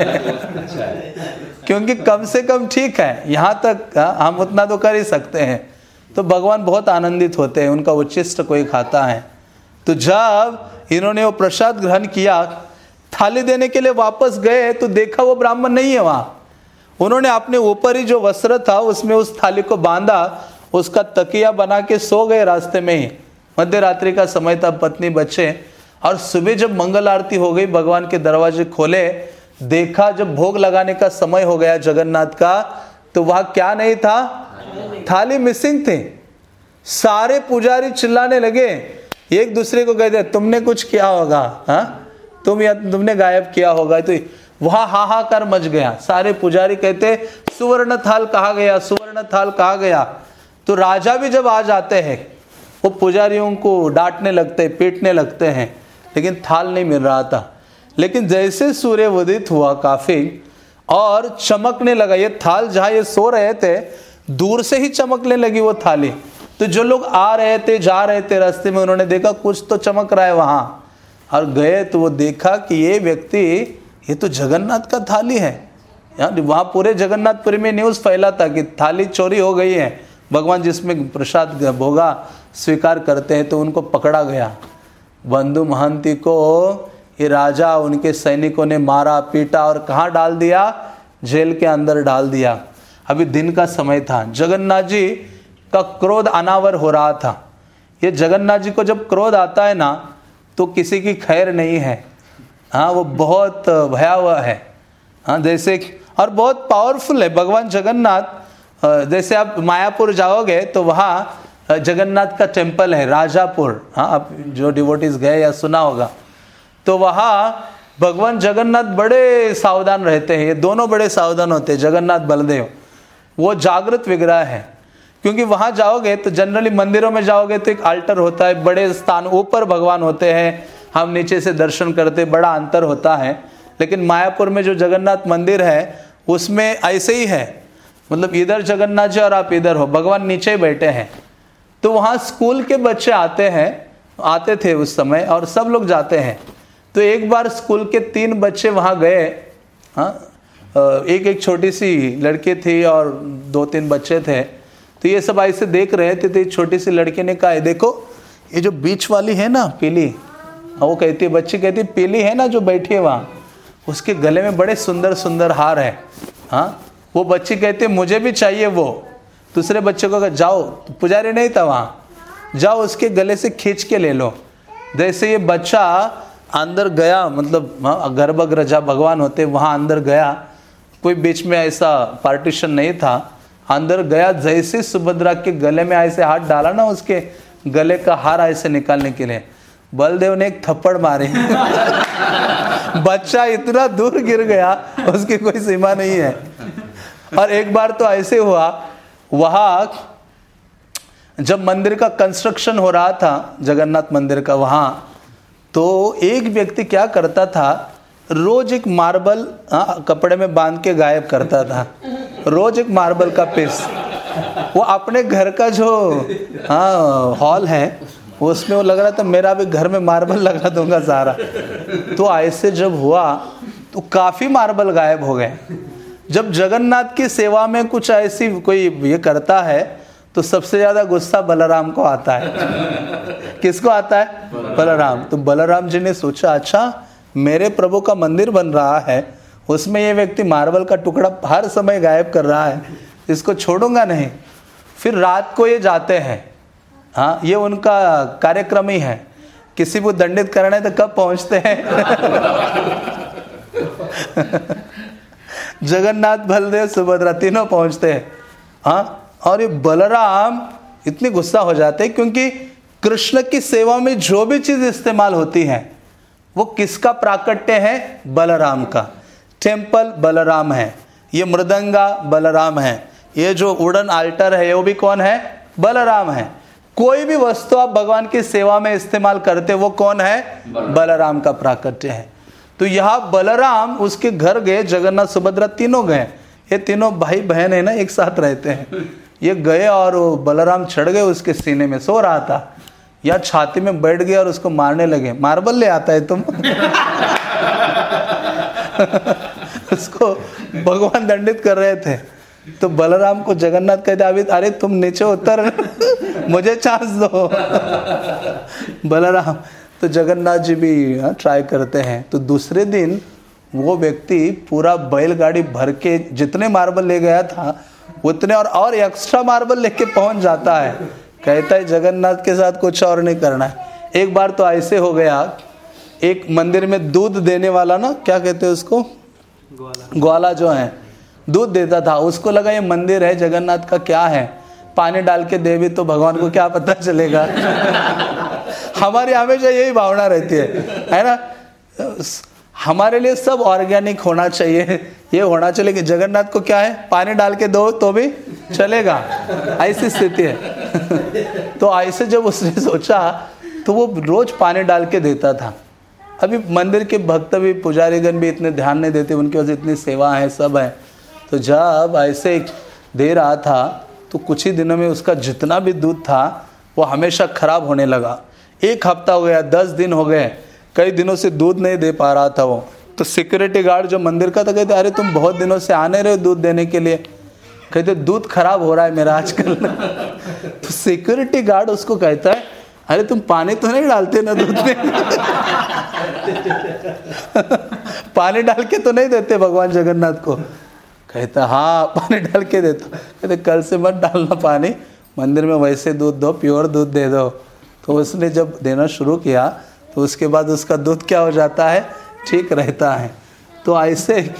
क्योंकि कम से कम ठीक है यहाँ तक हाँ, हम उतना तो कर ही सकते हैं। तो भगवान बहुत आनंदित होते हैं उनका उच्चिष्ट कोई खाता है। तो जब इन्होंने वो प्रसाद ग्रहण किया थाली देने के लिए वापस गए तो देखा वो ब्राह्मण नहीं है वहाँ। उन्होंने अपने ऊपर ही जो वस्त्र था, उसमें उस थाली को बांधा, उसका तकिया बना के सो गए रास्ते में ही। मध्य रात्रि का समय था, पत्नी बच्चे और सुबह जब मंगल आरती हो गई, भगवान के दरवाजे खोले, देखा जब भोग लगाने का समय हो गया जगन्नाथ का तो वहाँ क्या नहीं था? थाली मिसिंग थी। सारे पुजारी चिल्लाने लगे। एक दूसरे को कहते, तुमने कुछ किया होगा, हा? तुम या, तुमने गायब किया होगा। तो वहाँ हाहाकार मच गया। सारे पुजारी कहते सुवर्ण थाल कहा गया? सुवर्ण थाल कहा गया? तो राजा भी जब आ जाते हैं, वो पुजारियों को डांटने लगते हैं पीटने लगते हैं, लेकिन थाल नहीं मिल रहा था। लेकिन जैसे सूर्य उदित हुआ काफ़ी, और चमकने लगा, ये थाल जहाँ ये सो रहे थे, दूर से ही चमकने लगी वो थाली। तो जो लोग आ रहे थे, जा रहे थे रास्ते में, उन्होंने देखा, कुछ तो चमक रहा है वहाँ। और गए तो वो देखा कि ये व्यक्ति ये तो जगन्नाथ का थाली है। यार वहाँ पूरे जगन्नाथपुरी में न्यूज़ फैला था कि थाली चोरी हो गई है। भगवान जिसमें प्रसाद भोगा स्वीकार करते हैं तो उनको पकड़ा गया। बंधु महंती को ये राजा उनके सैनिकों ने मारा, पीटा और कहाँ डाल दिया? जेल के अंदर डाल दिया। अभी दिन का समय था। जगन्नाथ जी का क्रोध अनावर हो रहा था। ये जगन्नाथ जी को जब क्रोध आता है ना तो किसी की खैर नहीं है। हाँ वो बहुत भयावह है। हाँ जैसे और बहुत पावरफुल है, भगवान जगन्नाथ जैसे आप मायापुर जाओगे तो वहाँ जगन्नाथ का टेंपल है, राजापुर। हाँ आप जो डिवोटिस गए या सुना होगा। तो वहाँ, भगवान जगन्नाथ बड़े सावधान रहते हैं, ये दोनों बड़े सावधान होते हैं, जगन्नाथ, बलदेव। वो जागृत विग्रह है। क्योंकि वहाँ जाओगे तो जनरली मंदिरों में जाओगे तो एक अल्टर होता है, बड़े स्थान, ऊपर भगवान होते हैं। हम नीचे से दर्शन करते, बड़ा अंतर होता है। लेकिन मायापुर में जो जगन्नाथ मंदिर है, उसमें ऐसे ही है। मतलब इधर जगन्नाथ जी और आप इधर हो, भगवान नीचे बैठे हैं। तो वहाँ स्कूल के बच्चे आते हैं, आते थे उस समय और सब लोग जाते हैं। तो एक बार स्कूल के तीन बच्चे वहाँ गए हाँ एक एक छोटी सी लड़की थी और दो, तीन बच्चे थे। तो ये सब ऐसे देख रहे थे तो छोटी सी लड़की ने कहा देखो, ये जो बीच वाली है ना, पीली वो कहती है बच्ची कहती पीली है ना जो बैठी है वहाँ? उसके गले में बड़े सुंदर सुंदर हार है। हाँ वो बच्ची कहती है मुझे भी चाहिए वो। दूसरे बच्चे को कहा जाओ पुजारी नहीं था वहाँ? जाओ उसके गले से खींच के ले लो। जैसे ये बच्चा अंदर गया मतलब हाँ, गर्भगृह भगवान होते वहाँ अंदर गया। कोई बीच में ऐसा पार्टीशन नहीं था। अंदर गया जैसे सुभद्रा के गले में ऐसे हाथ डाला ना उसके गले का हार ऐसे निकालने के लिए। बलदेव ने एक थप्पड़ मारे। बच्चा इतना दूर गिर गया उसकी कोई सीमा नहीं है। और एक बार तो ऐसे हुआ वहाँ जब मंदिर का कंस्ट्रक्शन हो रहा था जगन्नाथ मंदिर का वहाँ तो एक व्यक्ति क्या करता था रोज एक मार्बल हाँ, कपड़े में बाँध के गायब करता था। रोज एक मार्बल का पीस वो अपने घर का जो हाँ हॉल है उसमें वो लग रहा था, मेरा भी घर में मार्बल लगा दूँगा सारा। तो ऐसे जब हुआ तो काफ़ी मार्बल गायब हो गए। जब जगन्नाथ की सेवा में कुछ ऐसी कोई ये करता है तो सबसे ज़्यादा गुस्सा बलराम को आता है। किसको आता है? बलराम। तो बलराम जी ने सोचा अच्छा मेरे प्रभु का मंदिर बन रहा है, उसमें ये व्यक्ति मार्बल का टुकड़ा हर समय गायब कर रहा है, इसको छोड़ूँगा नहीं। फिर रात को ये जाते हैं हाँ ये उनका कार्यक्रम ही है। किसी को दंडित करना है तो कब पहुँचते हैं? जगन्नाथ, बलदेव, सुभद्रा तीनों पहुँचते हैं। हाँ और ये बलराम इतनी गुस्सा हो जाते हैं क्योंकि कृष्ण की सेवा में जो भी चीज़ इस्तेमाल होती है, वो किसका प्राकट्य है? बलराम का। टेंपल बलराम है, ये मृदंगा बलराम है, ये जो उड़न आल्टर है वो भी कौन है? बलराम है। कोई भी वस्तु आप भगवान की सेवा में इस्तेमाल करते वो कौन है? बलराम। का प्राकट्य है। तो यहाँ बलराम उसके घर गए जगन्नाथ सुभद्रा तीनों गए। ये तीनों भाई बहन है ना एक साथ रहते हैं। ये गए और बलराम चढ़ गए उसके सीने में सो रहा था। या छाती में बैठ गया और उसको मारने लगे। मार्बल ले आता है तुम? उसको भगवान दंडित कर रहे थे। तो बलराम को जगन्नाथ कहते अभी अरे तुम नीचे उतर मुझे चांस दो। बलराम तो जगन्नाथ जी भी ट्राई हाँ, करते हैं। तो दूसरे दिन वो व्यक्ति पूरा बैलगाड़ी भर के जितने मार्बल ले गया था उतने और और एक्स्ट्रा मार्बल लेके पहुँच जाता है। कहता है जगन्नाथ के साथ कुछ और नहीं करना है। एक बार तो ऐसे हो गया एक मंदिर में दूध देने वाला ना क्या कहते हैं उसको? ग्वाला। ग्वाला जो है दूध देता था। उसको लगा ये मंदिर है, जगन्नाथ का क्या है? पानी डाल के देवी तो भगवान को क्या पता चलेगा? हमारी हमेशा यही भावना रहती है है ना? हमारे लिए सब ऑर्गेनिक होना चाहिए। ये होना चाहिए कि जगन्नाथ को क्या है? पानी डाल के दो तो भी चलेगा। ऐसी स्थिति है। तो ऐसे जब उसने सोचा तो वो रोज पानी डाल के देता था। अभी मंदिर के भक्त भी पुजारीगण भी इतने ध्यान नहीं देते, उनके पास इतनी सेवा है, सब है। तो जब ऐसे दे रहा था तो कुछ ही दिनों में उसका जितना भी दूध था, वो हमेशा खराब होने लगा। एक हफ़्ता हो गया, दस दिन हो गए, कई दिनों से दूध नहीं दे पा रहा था वो। तो सिक्योरिटी गार्ड जो मंदिर का था, कहते, अरे, तुम बहुत दिनों से आने रहे दूध देने के लिए। कहते, दूध खराब हो रहा है मेरा आजकल। तो सिक्योरिटी गार्ड उसको कहता है, अरे, तुम पानी तो नहीं डालते ना दूध में? पानी डाल के तो नहीं देते भगवान जगन्नाथ को। कहता हाँ पानी डाल के दे देता कहते, कल से मत डालना पानी, मंदिर में वैसे दूध दो, प्योर दूध दे दो। तो उसने जब देना शुरू किया तो उसके बाद उसका दूध क्या हो जाता है? ठीक रहता है। तो ऐसे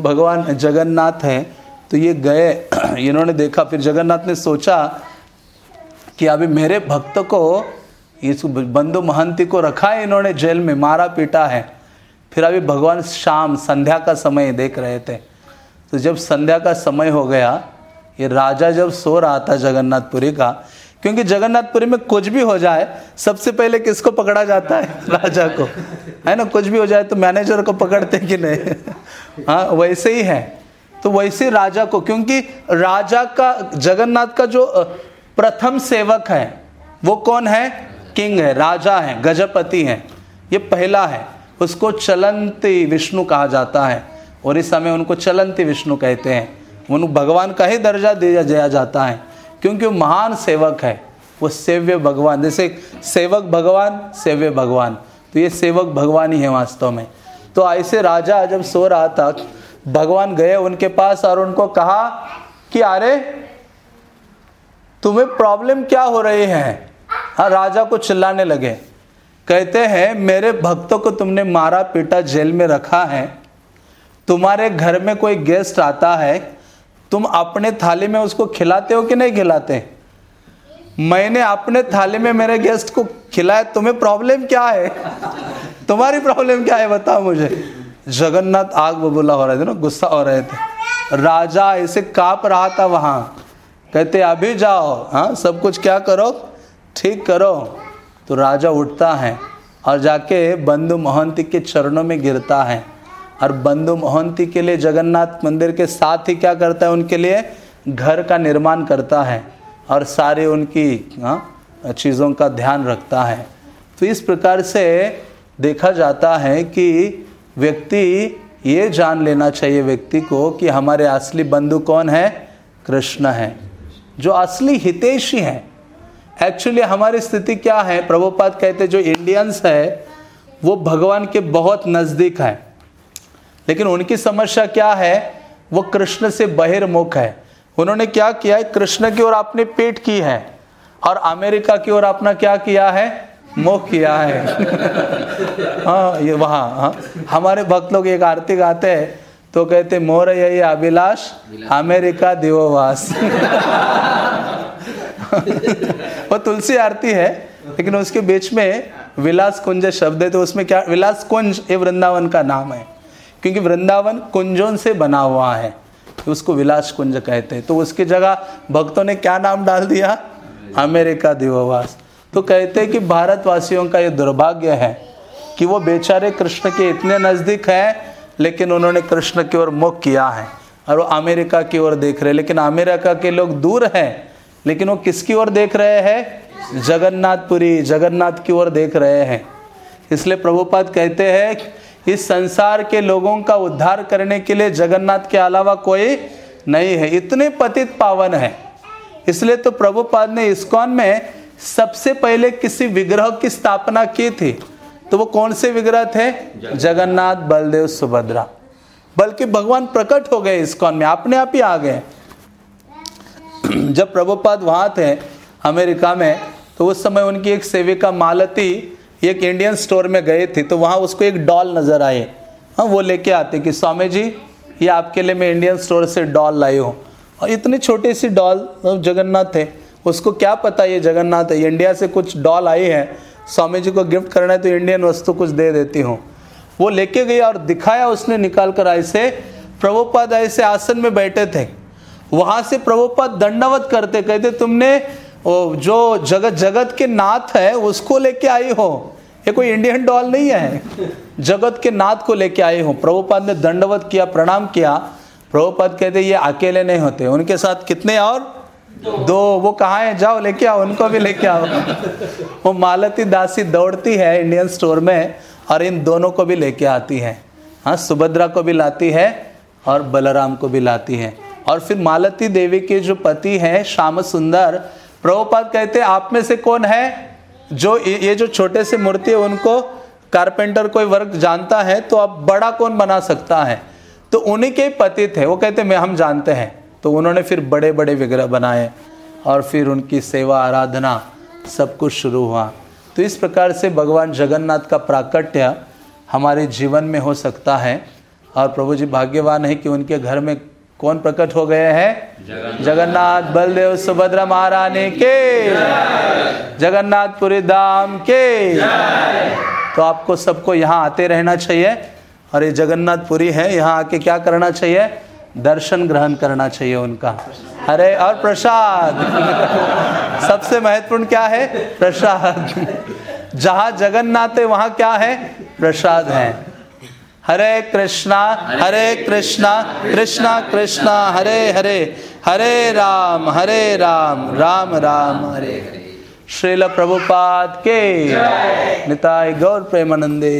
भगवान जगन्नाथ हैं तो ये गए, इन्होंने देखा, फिर जगन्नाथ ने सोचा कि अभी मेरे भक्त को, इस बंधु महंती को रखा है इन्होंने जेल में, मारा पीटा है। फिर अभी भगवान शाम, संध्या का समय देख रहे थे। तो जब संध्या का समय हो गया, ये राजा जब सो रहा था जगन्नाथपुरी का, क्योंकि जगन्नाथपुरी में कुछ भी हो जाए, सबसे पहले किसको पकड़ा जाता है? राजा को। है ना? कुछ भी हो जाए तो मैनेजर को पकड़ते कि नहीं? हाँ वैसे ही है। तो वैसे राजा को, क्योंकि राजा का, जगन्नाथ का जो प्रथम सेवक है, वो कौन है? किंग है, राजा है, गजपति है। ये पहला है। उसको चलंती विष्णु कहा जाता है। और इस समय उनको चलंती विष्णु कहते हैं। उन भगवान का ही दर्जा दिया दिया जाता है, क्योंकि वो महान सेवक है। वो सेव्य भगवान, जैसे सेवक भगवान, सेव्य भगवान। तो ये सेवक भगवान ही है वास्तव में। तो ऐसे राजा जब सो रहा था, भगवान गए उनके पास और उनको कहा कि, अरे, तुम्हें प्रॉब्लम क्या हो रही है? हाँ राजा को चिल्लाने लगे। कहते हैं, मेरे भक्तों को तुमने मारा पीटा जेल में रखा है। तुम्हारे घर में कोई गेस्ट आता है, तुम अपने थाली में उसको खिलाते हो कि नहीं खिलाते? मैंने अपने थाली में मेरे गेस्ट को खिलाया, तुम्हें प्रॉब्लम क्या है? तुम्हारी प्रॉब्लम क्या है, बताओ मुझे। जगन्नाथ आग बबूला हो रहे थे ना, गुस्सा हो रहे थे। राजा ऐसे काप रहा था वहाँ। कहते, अभी जाओ हाँ सब कुछ क्या करो? ठीक करो। तो राजा उठता है और जाके बंधु महंती के चरणों में गिरता है। और बंधु मोहंती के लिए जगन्नाथ मंदिर के साथ ही क्या करता है उनके लिए? घर का निर्माण करता है और सारे उनकी हाँ चीज़ों का ध्यान रखता है। तो इस प्रकार से देखा जाता है कि व्यक्ति ये जान लेना चाहिए व्यक्ति को कि हमारे असली बंधु कौन है? कृष्ण है। जो असली हितेशी हैं। एक्चुअली हमारी स्थिति क्या है? प्रभुपाद कहते जो इंडियंस है, वो भगवान के बहुत नज़दीक है। लेकिन उनकी समस्या क्या है? वो कृष्ण से बहिर्मुख है। उन्होंने क्या किया है? कृष्ण की ओर अपने पेट की है और अमेरिका की ओर अपना क्या किया है? मुख किया है। हाँ ये वहाँ हाँ। हमारे भक्त लोग एक आरती गाते हैं तो कहते, मोर यही अभिलाष, अमेरिका दिवोवास। वो तुलसी आरती है, लेकिन उसके बीच में विलास कुंज शब्द है तो उसमें क्या, विलास कुंज, ये वृंदावन का नाम है। क्योंकि वृंदावन कुंजों से बना हुआ है उसको विलास कुंज कहते हैं। तो उसकी जगह भक्तों ने क्या नाम डाल दिया? अमेरिका। दिवोवास तो कहते हैं कि भारतवासियों का ये दुर्भाग्य है कि वो बेचारे कृष्ण के इतने नज़दीक हैं लेकिन उन्होंने कृष्ण की ओर मुख किया है और वो अमेरिका की ओर देख रहे हैं। लेकिन अमेरिका के लोग दूर हैं लेकिन वो किसकी ओर देख रहे हैं? जगन्नाथपुरी जगन्नाथ की ओर देख रहे हैं। इसलिए प्रभुपाद कहते हैं इस संसार के लोगों का उद्धार करने के लिए जगन्नाथ के अलावा कोई नहीं है। इतने पतित पावन है। इसलिए तो प्रभुपाद ने इस्कॉन में सबसे पहले किसी विग्रह की स्थापना की थी। तो वो कौन से विग्रह थे? जगन्नाथ। बलदेव सुभद्रा। बल्कि भगवान प्रकट हो गए इस्कॉन में अपने आप ही आ गए। जब प्रभुपाद वहाँ थे अमेरिका में तो उस समय उनकी एक सेविका मालती एक इंडियन स्टोर में गए थे तो वहाँ उसको एक डॉल नज़र आए। हाँ वो लेके आते कि स्वामी जी ये आपके लिए मैं इंडियन स्टोर से डॉल लाई हूँ। और इतनी छोटी सी डॉल जगन्नाथ थे, उसको क्या पता ये जगन्नाथ है? इंडिया से कुछ डॉल आई है स्वामी जी को गिफ्ट करना है तो इंडियन वस्तु कुछ दे देती हूँ। वो लेके गई और दिखाया उसने निकाल कर ऐसे प्रभुपाद ऐसे आसन में बैठे थे। वहाँ से प्रभुपाद दंडवत करते, कहते, तुमने जो जगत जगत के नाथ है, उसको लेके आई हो। ये कोई इंडियन डॉल नहीं है। जगत के नाथ को लेके आए हो। प्रभुपाद ने दंडवत किया, प्रणाम किया। प्रभुपाद कहते, ये अकेले नहीं होते। उनके साथ कितने और? दो। वो कहा है? जाओ, लेके आओ। उनको भी लेके आओ। वो मालती दासी दौड़ती है इंडियन स्टोर में और इन दोनों को भी लेके आती है। हाँ सुभद्रा को भी लाती है और बलराम को भी लाती है। और फिर मालती देवी के जो पति हैं, श्याम सुंदर प्रभुपाद कहते आप में से कौन है जो ये जो छोटे से मूर्ति है, उनको कारपेंटर कोई वर्ग जानता है तो अब बड़ा कौन बना सकता है? तो उन्हीं के पति थे वो कहते मैं, हम जानते हैं। तो उन्होंने फिर बड़े बड़े विग्रह बनाए और फिर उनकी सेवा, आराधना सब कुछ शुरू हुआ। तो इस प्रकार से भगवान जगन्नाथ का प्राकट्य हमारे जीवन में हो सकता है और प्रभु जी भाग्यवान है कि उनके घर में कौन प्रकट हो गए हैं? जगन्नाथ बलदेव सुभद्रा महारानी के। जगन्नाथपुरी धाम के। तो आपको सबको यहाँ आते रहना चाहिए। और ये जगन्नाथपुरी है, यहाँ आके क्या करना चाहिए? दर्शन ग्रहण करना चाहिए उनका। अरे, और प्रसाद। सबसे महत्वपूर्ण क्या है? प्रसाद। जहाँ जगन्नाथ है वहाँ क्या है? प्रसाद है। हरे कृष्णा हरे कृष्णा कृष्णा कृष्णा हरे हरे हरे राम हरे राम राम राम हरे हरे। श्रील प्रभुपाद के। निताय गौर प्रेमानंदे।